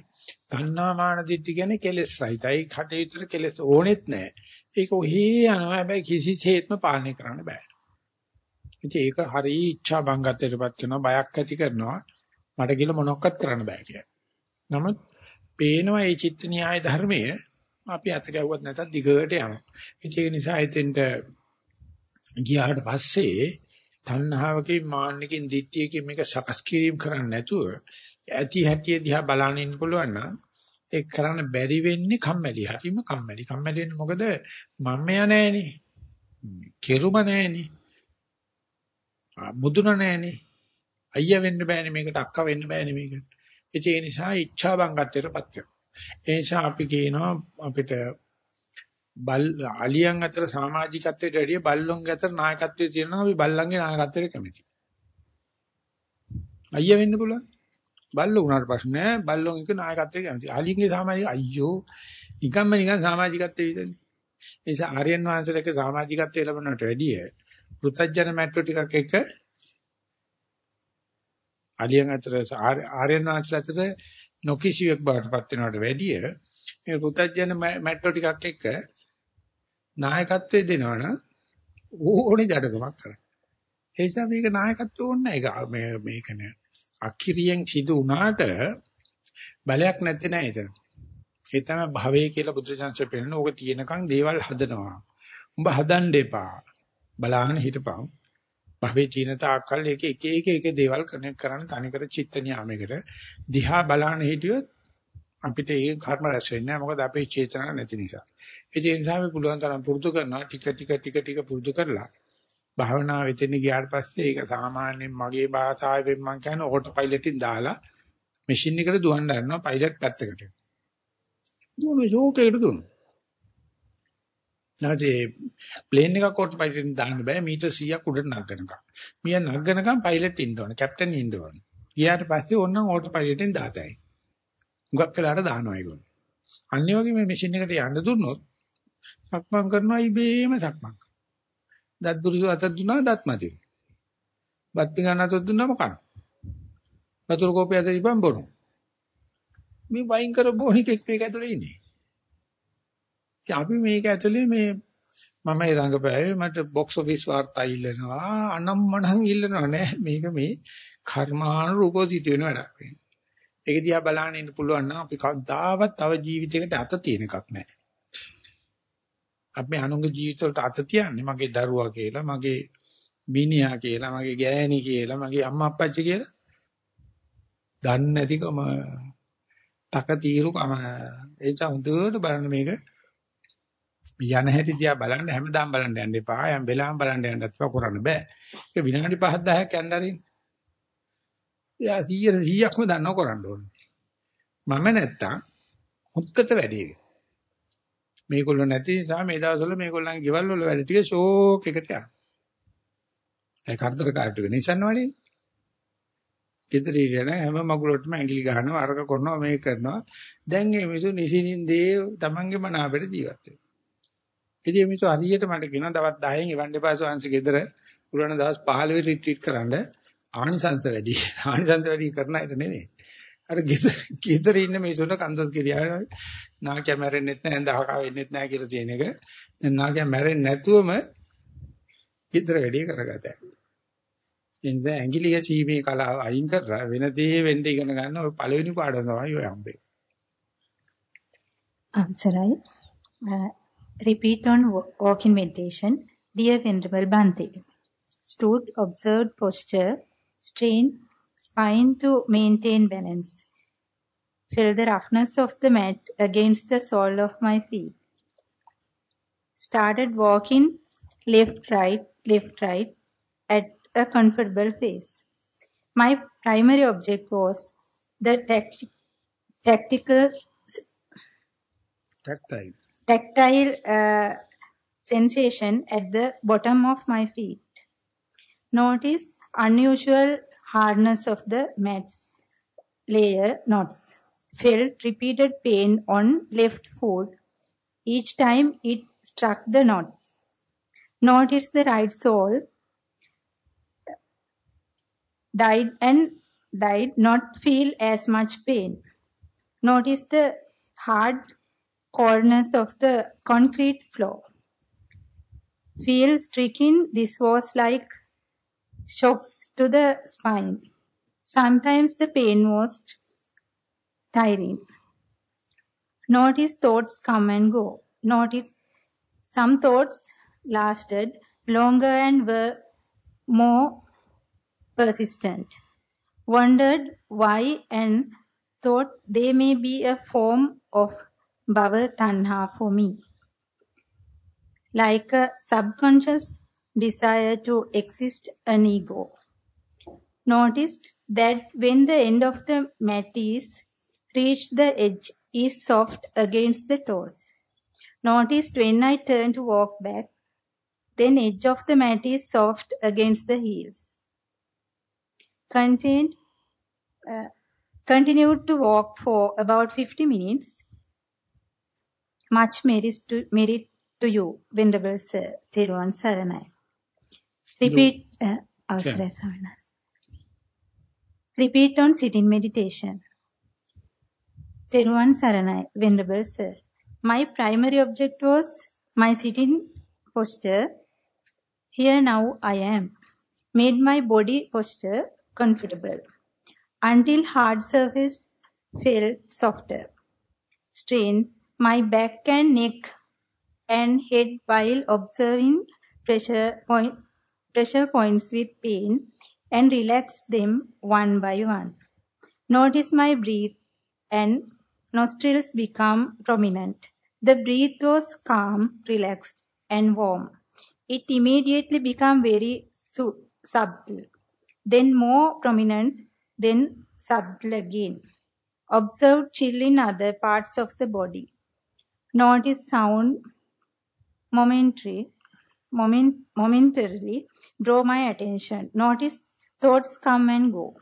තණ්හා මාන දිට්ඨි කියන්නේ කෙලෙස් රහිතයි. කටේතර කෙලෙස් ඕනෙත් නැහැ. ඒක ඔහේ යනවා හැබැයි කිසිසේත්ම පාලනය කරන්න බෑ. ඉතින් ඒක හරි ඉච්ඡා බංගත්වයටපත් කරනවා බයක් ඇති කරනවා. මට කියලා මොනවක්වත් කරන්න බෑ කියලා. නමුත් පේනවා මේ චිත්ත න්‍යාය ධර්මය අපි අත ගැව්වත් නැතත් දිගට යනවා. ඒක නිසා එතෙන්ට ගියාට පස්සේ තණ්හාවකින් මාන්නකින් දිට්ඨියකින් මේක සකස් කිරීම කරන්නේ නැතුව ඇති හැටි දිහා බලන්න ඉන්න පුළුවන් නම් ඒක කරන්න බැරි වෙන්නේ කම්මැලි. හරිම කම්මැලි. කම්මැලි වෙන්නේ මොකද? මම ය නැහෙනේ. කෙරුම නැහෙනේ. මුදුන නැහෙනේ. අයියා වෙන්න බෑනේ මේකට අක්කා වෙන්න බෑනේ මේකට. ඒ නිසා ඉච්ඡා බංගත්වයටපත් වෙනවා. ඒ නිසා අපි කියනවා අපිට බල් අලියන් අතර සමාජිකත්වයට වැඩිය බල්ලොන් අතර නායකත්වයේ තියෙනවා අපි බල්ලන්ගේ නායකත්වයට කැමතියි. අයියා වෙන්න පුළුවන්. බල්ලෝ උනාට ප්‍රශ්න නෑ බල්ලොන් එක නායකත්වයේ කැමතියි. අලියන්ගේ සමාජික අයියෝ නිකම්ම නිකන් සමාජිකත්වයේ විතරනේ. ඒ නිසා ආර්යයන් වහන්සේලක සමාජිකත්වයේ ලැබුණාට වැඩිය පෘථජන මැට්‍රෝ ටිකක් එක අලියන් අතර ආර්යයන් වහන්සේලා අතර නොකිසියක් බවටපත් වෙනවට වැඩිය මේ පෘථජන මැට්‍රෝ ටිකක් එක්ක නායකත්වයේ දෙනවනම් ඕනේ ජඩකමක් කරන්න. ඒ නිසා මේක නායකත්වය ඕනේ නැහැ. මේ මේක නෑ. අකිරියෙන් සිදු වුණාට බලයක් නැත්තේ නෑ එතන. ඒ තමයි භවයේ කියලා බුදුසසුන පෙන්නන ඕක තියෙනකන් දේවල් හදනවා. උඹ හදන්න එපා. බලාගෙන හිටපන්. භවයේ චීන තාක්කල් එක එක එක එක දේවල් කනෙක්ට් කරන්න තනිකර චිත්ත නියාමයකට දිහා බලාගෙන හිටියොත් අපිට ඒ කර්ම රැස් වෙන්නේ නැහැ මොකද අපේ චේතනාවක් නැති නිසා. ඒ නිසා අපි පුළුවන් තරම් පුරුදු කරනවා ටික ටික ටික ටික පුරුදු කරලා භාවනා වෙතෙන් ගියාට පස්සේ ඒක සාමාන්‍යයෙන් මගේ භාෂාවෙන් මම කියන්නේ ඕටෝ පයිලට්ින් දාලා මැෂින් එකට දුවන්න ගන්නවා පයිලට් පැත්තකට. දුවන ෂෝකේට දුවන. නැත්නම් ප්ලේන් එකක් ඕටෝ පයිලට්ින් දාන්න බෑ මීටර් 100ක් උඩට නගනකම්. මිය නගනකම් පයිලට් ඉන්න ඕනේ කැප්ටන් ඉන්න ඕනේ. ගියාට පස්සේ ඕනනම් ඕටෝ පයිලට්ෙන් දාතයි. හුඟක් වෙලාට දානවා ඒගොල්ලෝ. අනිත් වගේ මේ මැෂින් එකට යන්න දුන්නොත් සක්මන් කරනවා ඉබේම සක්මන්. දත් බුරුසු අත දුන්නා දත් මැදි. බත් පිඟාන අත දුන්නාම කන. වතුර කෝපය අත දීපම් බොනවා. මේ වයින් කර බොනිකෙක් මේක ඇතුලේ ඉන්නේ. ඉතින් අපි මේක ඇතුලේ මේ මම ඒ රංගපෑවේ මට බොක්ස් ඔෆිස් වාර්තා ඉල්ලනවා අනම්මනම් ඉල්ලනවා නෑ මේක මේ කර්මානුරූපව සිට වෙන වැඩක් වෙන්නේ. ඒක දිහා බලන්න ඉන්න පුළුවන් නම් අපි කවදාවත් තව ජීවිතයකට අත තියෙන එකක් නැහැ. අපි අනුන්ගේ ජීවිතවලට අත තියන්නේ මගේ දරුවා කියලා, මගේ මිනිහා කියලා, මගේ ගෑණි කියලා, මගේ අම්මා අප්පච්චි කියලා. දන්නේ නැතිකම තක తీරුකම එනිසා හොඳට බලන්න මේක යන හැටි දිහා බලන්න හැමදාම බලන්න යන්න එපා. යම් වෙලාවම බලන්න යන්නත් එපා කරන්න බෑ. ඒක විනාඩි 5 10ක් යන්න ආරින්. එයා 100 100ක්ම දන්නව කරන්න ඕනේ. මම නැත්තම් හොත්තට වැඩි වෙයි. මේගොල්ලෝ නැති නිසා මේ දවස්වල මේගොල්ලන්ගේ ගෙවල් වල වැඩ ටික ෂෝක් එකට යනවා. ඒ කරදර කාට වෙන නිසන් වනේ. ගෙදර ඉන්න හැම මගුලටම ඇඟිලි ගහනවා අරක කරනවා මේක කරනවා. දැන් මේ මිනිස්සු නිසින්ින්දේ තමන්ගේ මන අපිට ජීවත් වෙනවා. ඉතින් මිනිස්සු හරියට මට කියනවා දවස් 10න් එවන්න එපා සෝංශ ගෙදර පුරාණ දවස් 15 රිට්‍රීට් කරන්න ආනිසංස වැඩි. ආනිසංස වැඩි කරන අයට නෙමෙයි. අර ගෙදර ගෙදර ඉන්න මිනිස්සුන්ට කන්දස් කිරියා නාකිය මැරෙන්නෙත් නැහැ, දහකා වෙන්නෙත් නැහැ කියලා තියෙන එක. දැන් නාකිය මැරෙන්නේ නැතුවම ගෙදර වැඩි කරගත්තා. එනිස ඇඟිලි ගැසීමේ කලාව අයින් කරලා වෙන දේ වෙන්න ඉගෙන ගන්න ඔය පළවෙනි පාඩම තමයි ඔය හම්බෙන්නේ. අවසරයි. repeat on walking meditation. Dear Venerable Bhante. Stood, observed posture, strain spine to maintain balance. Feel the roughness of the mat against the sole of my feet. Started walking left, right, left, right at a comfortable pace. My primary object was the tact tactical tactile tactile uh, sensation at the bottom of my feet. Notice unusual hardness of the mats layer knots. Felt repeated pain on left foot each time it struck the knots. Notice the right sole died and died not feel as much pain. Notice the hard coldness of the concrete floor. Feel stricken, this was like shocks to the spine. Sometimes the pain was tiring. Notice thoughts come and go. Notice some thoughts lasted longer and were more persistent. Wondered why and thought they may be a form of bhava tanha for me. Like a subconscious desire to exist an ego. Noticed that when the end of the mat is reached the edge is soft against the toes. Noticed when I turn to walk back, then edge of the mat is soft against the heels contained, uh, continued to walk for about 50 minutes. Much merit to, merit to you, Venerable Sir, Thiruvan Saranai. Repeat. Uh, oh. Repeat on sitting meditation. Teruvan Saranai, Venerable Sir. My primary object was my sitting posture. Here now I am. Made my body posture comfortable. Until hard surface felt softer. Strain my back and neck and head while observing pressure point pressure points with pain and relax them one by one. Notice my breath and nostrils become prominent. The breath was calm, relaxed and warm. It immediately became very subtle then more prominent, then subtle again. Observe chill in other parts of the body. Notice sound momentary, moment, momentarily draw my attention. Notice thoughts come and go.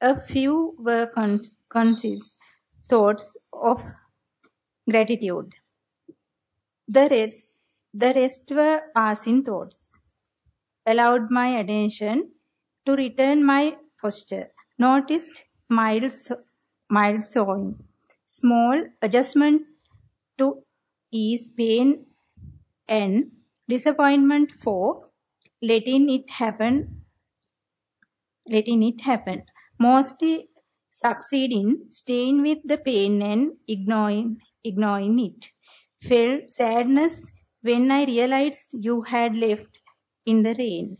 A few were con- conscious thoughts of gratitude. The rest, the rest were passing thoughts. Allowed my attention to return my posture. Noticed mild, mild sawing. Small adjustment to ease pain and disappointment for letting it happen. Letting it happen. Mostly succeeding, staying with the pain and ignoring, ignoring it. Felt sadness when I realized you had left in the rain.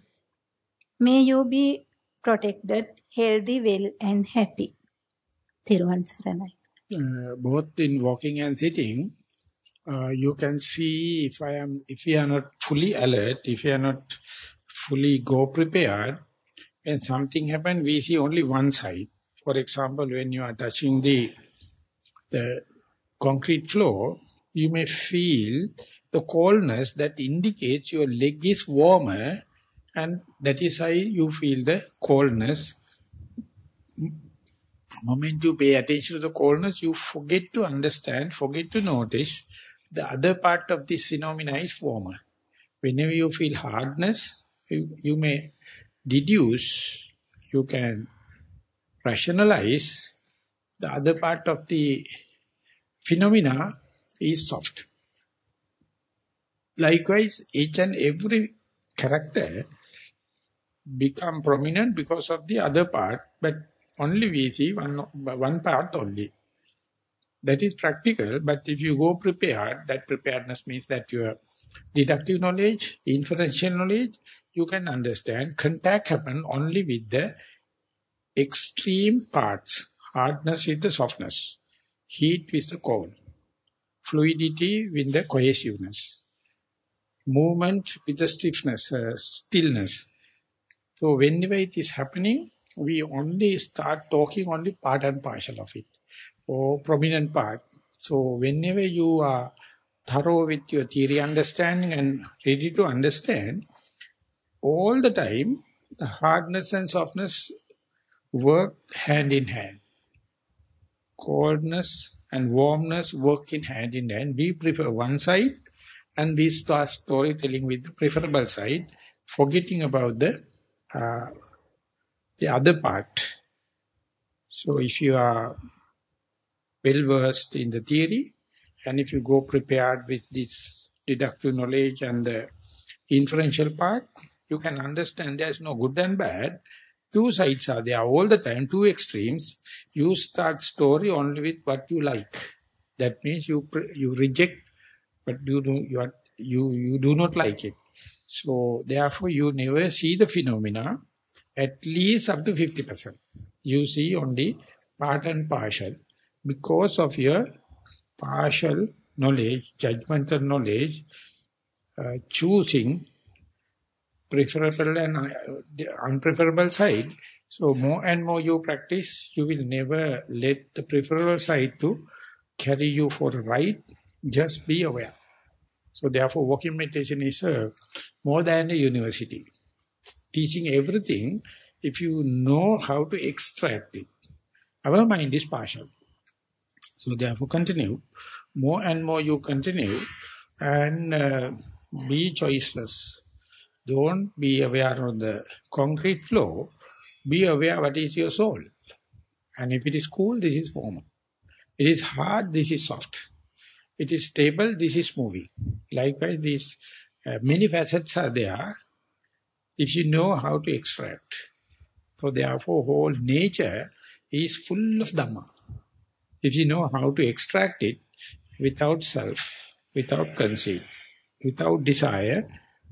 May you be protected, healthy, well and happy. Thiruvan Saranai. Uh, both in walking and sitting, uh, you can see if I am, if you are not fully alert, if you are not fully go prepared, when something happens, we see only one side. For example, when you are touching the the concrete floor, you may feel the coldness that indicates your leg is warmer and that is why you feel the coldness moment you pay attention to the coldness, you forget to understand, forget to notice the other part of this phenomena is warmer. Whenever you feel hardness, you, you may deduce, you can rationalize the other part of the phenomena is soft. Likewise, each and every character become prominent because of the other part, but only we see one, one part only. That is practical, but if you go prepared, that preparedness means that your deductive knowledge, inferential knowledge, you can understand. Contact happen only with the extreme parts. Hardness with the softness. Heat with the cold. Fluidity with the cohesiveness. Movement with the stiffness, uh, stillness. So whenever it is happening, we only start talking only part and partial of it or prominent part. So whenever you are thorough with your theory understanding and ready to understand, all the time the hardness and softness work hand in hand. Coldness and warmness work in hand in hand. We prefer one side and we start storytelling with the preferable side, forgetting about the uh, the other part. So if you are well versed in the theory, and if you go prepared with this deductive knowledge and the inferential part, you can understand there's no good and bad. Two sides are there all the time, two extremes. You start story only with what you like. That means you you reject, but you do you are, you you do not like it. So therefore, you never see the phenomena at least up to 50%. You see only part and partial because of your partial knowledge, judgmental knowledge, uh, choosing preferable and uh, unpreferable side. So more and more you practice, you will never let the preferable side to carry you for the right. Just be aware. So therefore, walking meditation is uh, more than a university teaching everything if you know how to extract it. Our mind is partial. So therefore continue. More and more you continue and uh, be choiceless. Don't be aware of the concrete flow. Be aware what is your soul. And if it is cool, this is warm. It is hard, this is soft. It is stable, this is moving. Likewise, these uh, many facets are there if you know how to extract. So therefore, whole nature is full of Dhamma. If you know how to extract it without self, without conceit, without desire,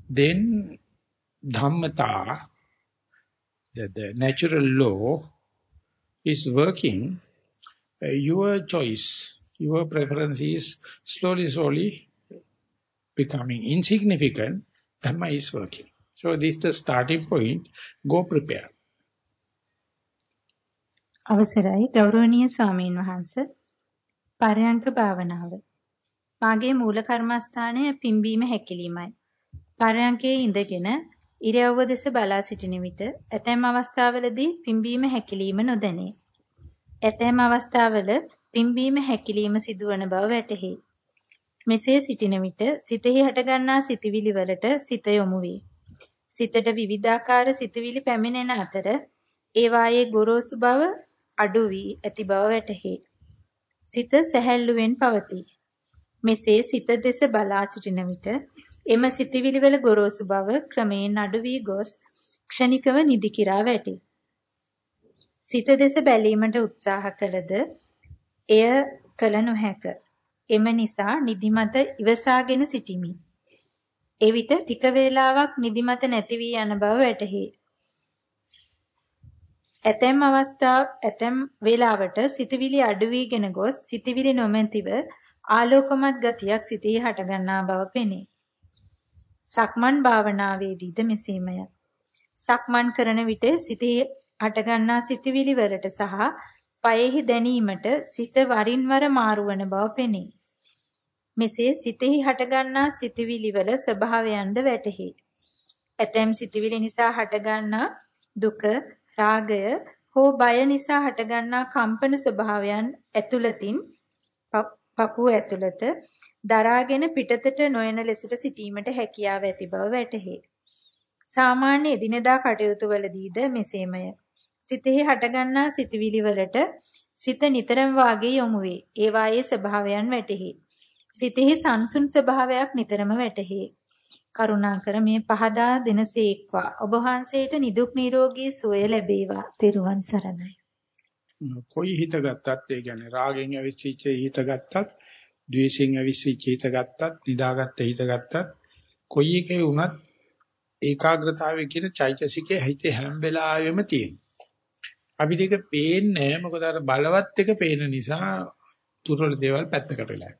then Dhammata, the, the natural law, is working. Uh, your choice, your preference is slowly, slowly becoming insignificant. Dhamma is working. So this is the starting point. Go prepare. අවසරයි. ගෞරවනීය ස්වාමීන් වහන්ස පරයන්ක භාවනාව. මාගේ මූල කර්මස්ථානය පිම්බීම හැකිලීමයි. පරයන්කේ ඉඳගෙන ඉරියව්ව දෙස බලා සිටින විට ඇතැම් අවස්ථාවලදී පිම්බීම හැකිලීම නොදැනේ. ඇතැම් අවස්ථාවල පිම්බීම හැකිලීම සිදුවන බව වැටහි. මෙසේ සිටින විට සිතෙහි හටගන්නා සිතිවිලි වලට සිත යොමු වේ. සිතට විවිධාකාර සිතුවිලි පැමිණෙන අතර ඒවායේ ගොරෝසු බව අඩු වී ඇති බව වැටහි. සිත සැහැල්ලුවෙන් පවතී. මෙසේ සිත දෙස බලා සිටින විට එම සිතුවිලි වල ගොරෝසු බව ක්‍රමයෙන් අඩු වී ගොස් ක්ෂණිකව නිදි කිරා වැටේ. සිත දෙස බැලීමට උත්සාහ කළද එය කල නොහැක. එම නිසා නිදිමත ඉවසාගෙන සිටිමි. එවිට ටික වේලාවක් නිදිමත නැති වී යන බව වැටහි. ඇතැම් අවස්ථා ඇතැම් වේලාවට සිතවිලි අඩු වීගෙන ගොස් සිතවිලි නොමැතිව ආලෝකමත් ගතියක් සිතේ හටගන්නා බව පෙනේ. සක්මන් භාවනාවේදීද මෙසේමය. සක්මන් කරන විට සිතේ හටගන්නා සිතවිලි වලට සහ පයෙහි දැනීමට සිත වරින් වර මාරුවන බව පෙනේ. මෙසේ සිතෙහි හටගන්නා සිතවිලි වල ස්වභාවයන්ද වැටහි. ඇතැම් සිතවිලි නිසා හටගන්නා දුක, රාගය, හෝ බය නිසා හටගන්නා කම්පන ස්වභාවයන් ඇතුළතින් පපුව ඇතුළත දරාගෙන පිටතට නොයන ලෙසට සිටීමට හැකියාව ඇති බව වැටහේ. සාමාන්‍ය එදිනෙදා කටයුතු වලදීද මෙසේමය. සිතෙහි හටගන්නා සිතවිලි වලට සිත නිතරම වාගේ යොමු වේ. ඒ වායේ ස්වභාවයන් වැටහි. සිතෙහි සංසුන් ස්වභාවයක් නිතරම වැටහි. කරුණාකර මේ පහදා දෙනසේක්වා. ඔබ වහන්සේට නිදුක් නිරෝගී සුවය ලැබේවා. තෙරුවන් සරණයි. කොයි හිත ගත්තත් ඒ කියන්නේ රාගෙන් ඇවිස්සිච්ච හිත ගත්තත්, ද්වේෂයෙන් ඇවිස්සිච්ච හිත ගත්තත්, නිදාගත්ත හිත ගත්තත් කොයි එකේ වුණත් ඒකාග්‍රතාවය කියන චෛතසිකයේ හිතේ හැම වෙලාවෙම තියෙනවා. අපිට ඒක පේන්නේ නැහැ මොකද අර බලවත් එක පේන නිසා දුර්වල දේවල් පැත්තකට වෙලා.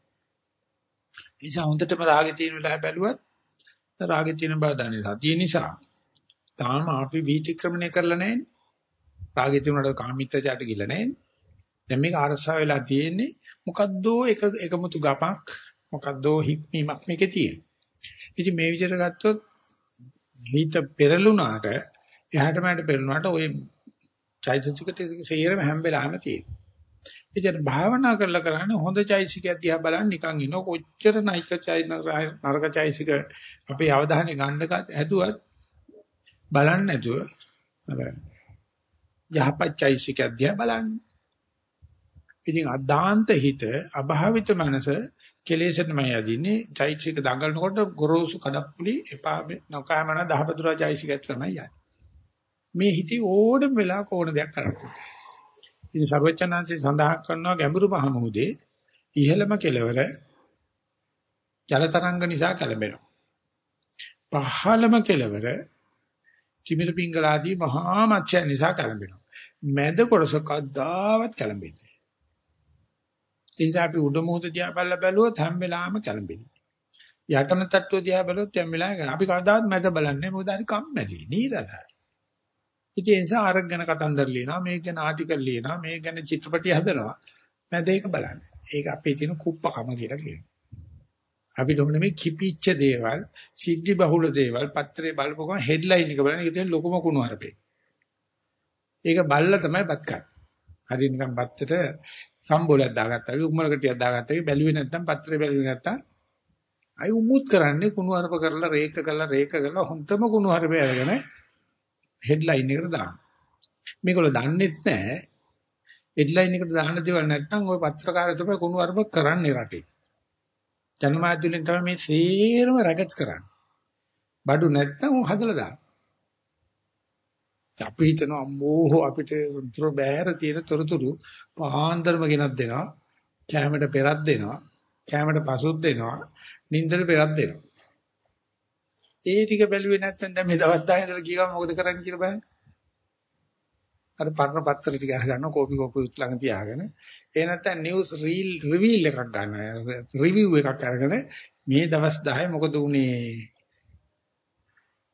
ඒ නිසා හොඳටම රාගේ තියෙන වෙලාව බැලුවත් රාගේ තියෙන බව දන්නේ සතිය නිසා. තාම අපි වීතික්‍රමණය කරලා නැහැනේ. රාගේ තිබුණාට කාමීත්‍යජාට ගිල්ල නැහැනේ. දැන් මේක අරසා වෙලා තියෙන්නේ මොකද්දෝ එක එකමුතු ගපක් මොකද්දෝ හික්මීමක් මේකේ තියෙන. ඉතින් මේ විදිහට ගත්තොත් හිත පෙරළුණාට එහාට මට පෙරළුණාට ওই චෛතසික ටික සේරම හැම වෙලාවෙම තියෙනවා. ඉතින් භාවනා කරලා කරන්නේ හොඳ චෛතසිකයක් දිහා බලන්න නිකන් ඉනෝ කොච්චර නයික චෛතන නරක චෛතසික අපේ අවධානය ගන්නක හැදුවත් බලන්න නැතුව අර යහපත් චෛතසිකයක් දිහා බලන්න. ඉතින් අදාන්ත හිත අභාවිත මනස කෙලෙසටමයි යදින්නේ චෛතසික දඟලනකොට ගොරෝසු කඩප්පුලි එපා නොකෑමන දහපතුරා චෛතසිකයක් තමයි යන්නේ. මේ හිතේ ඕනම වෙලාවක ඕන දෙයක් කරන්න. ඉතින් සර්වචනංශي සඳහන් කරනවා ගැඹුරු මහමුදේ ඉහළම කෙළවර ජල තරංග නිසා කැළඹෙනවා. පහළම කෙළවර චිමිර පිංගලාදී මහා මත්ස්‍ය නිසා කැළඹෙනවා. මැද කොටස කද්දාවත් කැළඹෙන්නේ. ඒ නිසා අපි උඩ මොහොත දිහා බලලා බැලුවොත් හැම වෙලාවෙම කැළඹෙන්නේ. යටන තට්ටුව දිහා බැලුවොත් හැම වෙලාවෙම අපි කවදාවත් මැද බලන්නේ මොකද හරි කම්මැලි නීරසයි. ඉතින් ඒ නිසා ආරක් ගැන කතන්දර ලියනවා, මේක ගැන ආටිකල් ලියනවා, මේක ගැන චිත්‍රපටි හදනවා. මම ඒක බලන්නේ. ඒක අපේ තියෙන කුප්පකම කියලා කියනවා. අපිට ඕනේ මේ කිපිච්ච දේවල්, සිද්ධි බහුල දේවල්, පත්‍රේ බලපුවම හෙඩ්ලයින් එක බලන එක තියෙන ලොකුම කුණු අරපේ. ඒක බල්ලා තමයි බත් ගන්න. හරි නිකන් බත්තට සම්බෝලයක් දාගත්තා වගේ උම්මලක ටිකක් දාගත්තා වගේ බැලුවේ නැත්නම් පත්‍රේ බැලුවේ නැත්නම් අයි උමුත් කරන්නේ කුණු අරප කරලා රේක කරලා රේක කරලා හොන්තම කුණු අරපේ අරගෙන හෙඩ්ලයින් එකට දාන්න. මේගොල්ලෝ දන්නෙත් නැහැ. හෙඩ්ලයින් එකට දාන්න දේවල් නැත්නම් ওই පත්‍රකාරතුමා කුණු අරප කරන්නේ රටේ. ජනමාධ්‍යවලින් තමයි මේ සේරම රැගට්ස් කරන්නේ. බඩු නැත්නම් උන් හදලා දාන්න. අපි හිතන අම්මෝ අපිට උතුර බෑර තියෙන තොරතුරු පාන්දරම ගෙනත් දෙනවා. කැමරට පෙරක් දෙනවා. කැමරට පසුත් දෙනවා. නින්දට පෙරක් දෙනවා. ඒ ටික බැලුවේ නැත්නම් දැන් මේ දවස් 10 ඉඳලා කීවම මොකද කරන්න කියලා බලන්න. අර පරණ පත්‍ර ටික අරගන්න කෝපි කෝපි ළඟ තියාගෙන ඒ නැත්නම් නිවුස් රීල් රිවීල් එකක් ගන්න රිවිව් එකක් අරගෙන මේ දවස් 10 මොකද උනේ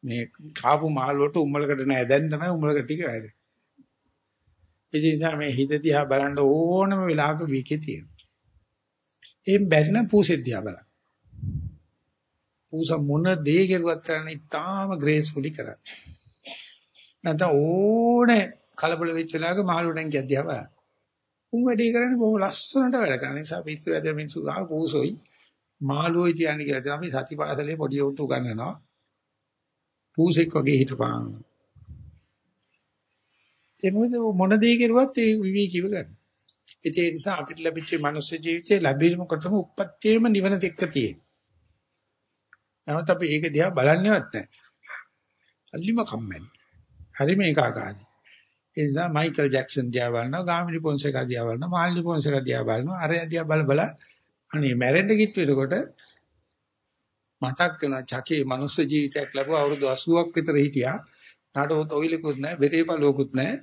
මේ කාපු මාල් වලට උම්මලකට නෑ දැන් තමයි උම්මලකට ටික වැඩි. ඒ නිසා මේ හිත දිහා බලන්න ඕනම වෙලාවක විකේ තියෙනවා. එම් බැරි නම් පූසෙත් දිහා බලන්න. පූස මොන දේ කෙරුවත් කරන්නේ ඉතාම ග්‍රේස්ෆුලි කරන්නේ. නැත්නම් ඕනේ කලබල වෙච්ච ලාග මහලුණෙන් කියද්දියා බලන්න. උන් වැඩේ කරන්නේ බොහොම ලස්සනට වැඩ කරන නිසා පිස්සු වැද මිනිස්සු ගාව පූසොයි මාළුවෝයි තියන්නේ කියලා තමයි අපි සතිපාසලේ පොඩි උන්ට උගන්වනවා. පූසෙක් වගේ හිටපන්. ඒ මොකද මොන දේ කෙරුවත් ඒ විවේකීව ගන්න. ඒ නිසා අපිට ලැබිච්ච මනුස්ස ජීවිතේ ලැබීම කොටම උපත්යේම නිවන දෙක්ක තියෙනවා. නමුත් අපි ඒක දිහා බලන්නේවත් නැහැ. අල්ලිම කම්මැලි. හරිම ඒකාකාරයි. ඒ නිසා මයිකල් ජැක්සන් දිහා බලනවා, ගාමිණී පොන්සේකා දිහා බලනවා, මාල්නි පොන්සේකා දිහා බලනවා, අර දිහා බල බල අනේ මැරෙන්න කිට් වෙනකොට මතක් වෙන චකේ මනුස්ස ජීවිතයක් ලැබුවා අවුරුදු 80ක් විතර හිටියා. නාටවත් ඔයිලකුත් නැහැ, බෙරේපලෝකුත් නැහැ.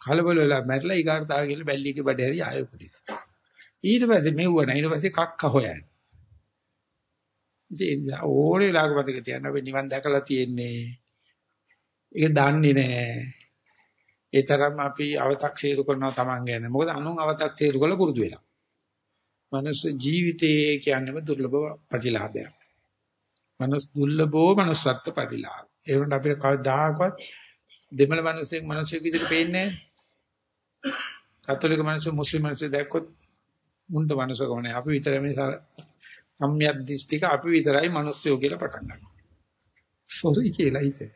කලබල වෙලා මැරිලා ඊගාටතාව කියලා බැල්ලියගේ බඩ හැරි ආයෙ උපදිනවා. ඊට පස්සේ මෙව්ව නැහැ. ඊට පස්සේ කක්ක හොයන්නේ. ඉතින් ඕනේ ලාගපතක තියන්න අපි නිවන් දැකලා තියෙන්නේ. ඒක දන්නේ නැහැ. ඒ තරම් අපි අව탁සීරු කරනවා Taman ගැන. මොකද අනුන් අව탁සීරු කරලා පුරුදු වෙලා. මනුස්ස ජීවිතයේ කියන්නේම දුර්ලභ ප්‍රතිලාභයක්. මනුස්ස දුර්ලභෝ මනුස්සත්ව ප්‍රතිලාභ. ඒ වුණත් අපිට කවදාකවත් දෙමළ මිනිසෙක් මිනිසෙක් විදිහට පේන්නේ නැහැ. කතෝලික මිනිස්සු මුස්ලිම් මිනිස්සු දැක්කොත් මුන්ට මනුස්සකම නැහැ. අපි විතරයි මේ සම්මියත් දිස්තික අපි විතරයි මිනිස්සුયો කියලා පටන් ගන්නවා. සෝරි කියලා හිතේ.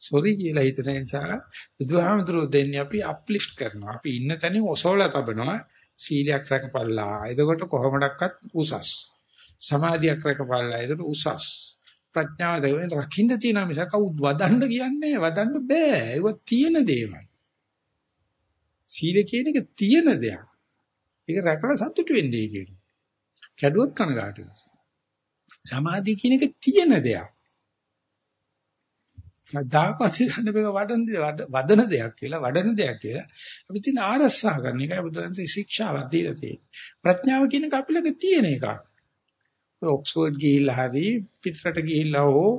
සෝරි කියලා හිතන නිසා බුදුහාමුදුරුවෝ දෙන්නේ අපි අප්ලිෆ්ට් කරනවා. අපි ඉන්න තැනින් ඔසවලා තබනවා. සීලයක් රැකපල්ලා. එතකොට කොහොමඩක්වත් උසස්. සමාධියක් රැකපල්ලා. එතකොට උසස්. ප්‍රඥාව දෙවෙන් රකින්න තියෙන මිසක වදන්න කියන්නේ වදන්න බෑ. ඒක තියෙන දේවල්. සීල කියන එක තියෙන දෙයක්. ඒක රැකලා සතුටු වෙන්නේ කියන්නේ. කැඩුවොත් කනගාටුයි. සමාධිය කියන එක තියෙන දෙයක්. දාපස්සේ සම්බ එක වඩන වදන දෙයක් කියලා වඩන දෙයක් කියලා අපි තියෙන ආරස්සා කරන එකයි බුදුන්සේ ශික්ෂාවක් දීලා තියෙන්නේ. ප්‍රඥාව කියන එක අපි ළඟ තියෙන එකක්. ඔක්ස්ෆර්ඩ් ගිහිල්ලා හරි පිටරට ගිහිල්ලා හෝ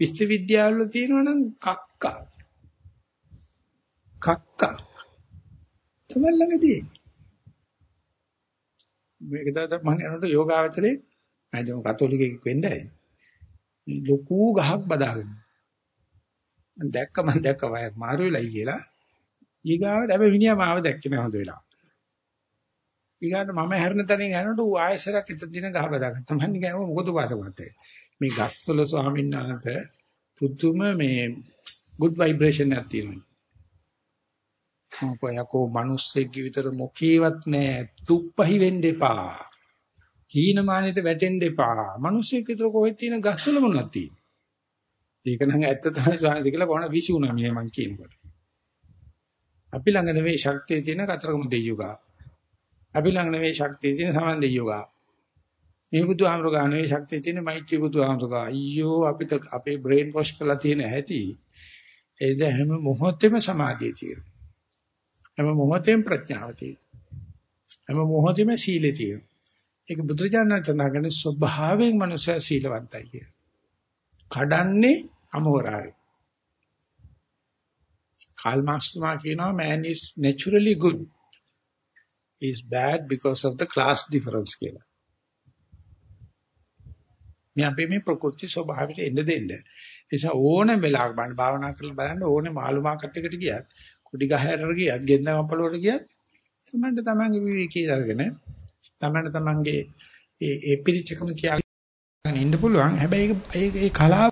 විශ්වවිද්‍යාවල තියෙනවනම් කක්කා. කක්කා. තමයි ළඟදී. මේක දවසක් මම යනකොට යෝගාවචරේ මම දැන් කතෝලිකෙක් වෙන්නයි. ලොකු ගහක් බදාගෙන. මම දැක්ක මම දැක්ක වයක් මාරු වෙලයි කියලා. ඊගාවට හැබැයි විනියා මාව දැක්කේ නෑ හොඳ වෙලාව. ඊගාට මම හැරෙන තැනින් යනකොට ඌ ආයෙසරක් එතන දින ගහ බදාගත්තා. මම නිකන් මොකද වාසවත් මේ ගස්වල ස්වාමීන් වහන්සේ පුදුම මේ good vibration එකක් තියෙනවා. මොකයකෝ මිනිස්සෙක් විතර මොකේවත් නෑ තුප්පහි වෙන්න එපා. හීනමානෙට වැටෙන්න එපා. මිනිස්සෙක් විතර කොහෙද තියෙන ගස්වල මොනවද තියෙන්නේ? ඒක නම් ඇත්ත තමයි ස්වාමීන් කියලා කොහොම විසුණා මේ මං කියනකොට. අපි ළඟ නෙවෙයි ශක්තිය තියෙන කතරගම දෙයියෝ අපි ළඟ නෙවෙයි ශක්තිය තියෙන සමන් දෙයියෝ ගා. මේ බුදුහාමර ගා නෙවෙයි ශක්තිය තියෙන මෛත්‍රී බුදුහාමර ගා. අයියෝ අපිට අපේ බ්‍රේන් වොෂ් කරලා තියෙන හැටි ඒද හැම මොහොතෙම සමාධිය තියෙනවා. හැම මොහොතෙම ප්‍රඥාව තියෙනවා. හැම මොහොතෙම සීලය තියෙනවා. ඒක බුදුරජාණන් සඳහන් ස්වභාවයෙන් මනුෂ්‍ය සීලවන්තයි කිය. කඩන්නේ අමෝරාවේ. කාල් මාක්ස් තුමා කියනවා man is naturally good is bad because of the class difference කියලා. මේ අපේ මේ ප්‍රකෘති ස්වභාවයට එන්න දෙන්න. ඒ නිසා ඕනම වෙලාවක බලන්න භාවනා කරලා බලන්න ඕනේ මාළු මාකට් එකට ගියත්, කුඩි ගහයට ගියත්, ගෙන්දම පොළොවට ගියත් තමන්ට තමන්ගේ විවේකී අරගෙන තමන්ට තමන්ගේ ඒ ඒ පිළිචකම කියාගෙන ඉන්න පුළුවන්. හැබැයි ඒක ඒ කලාව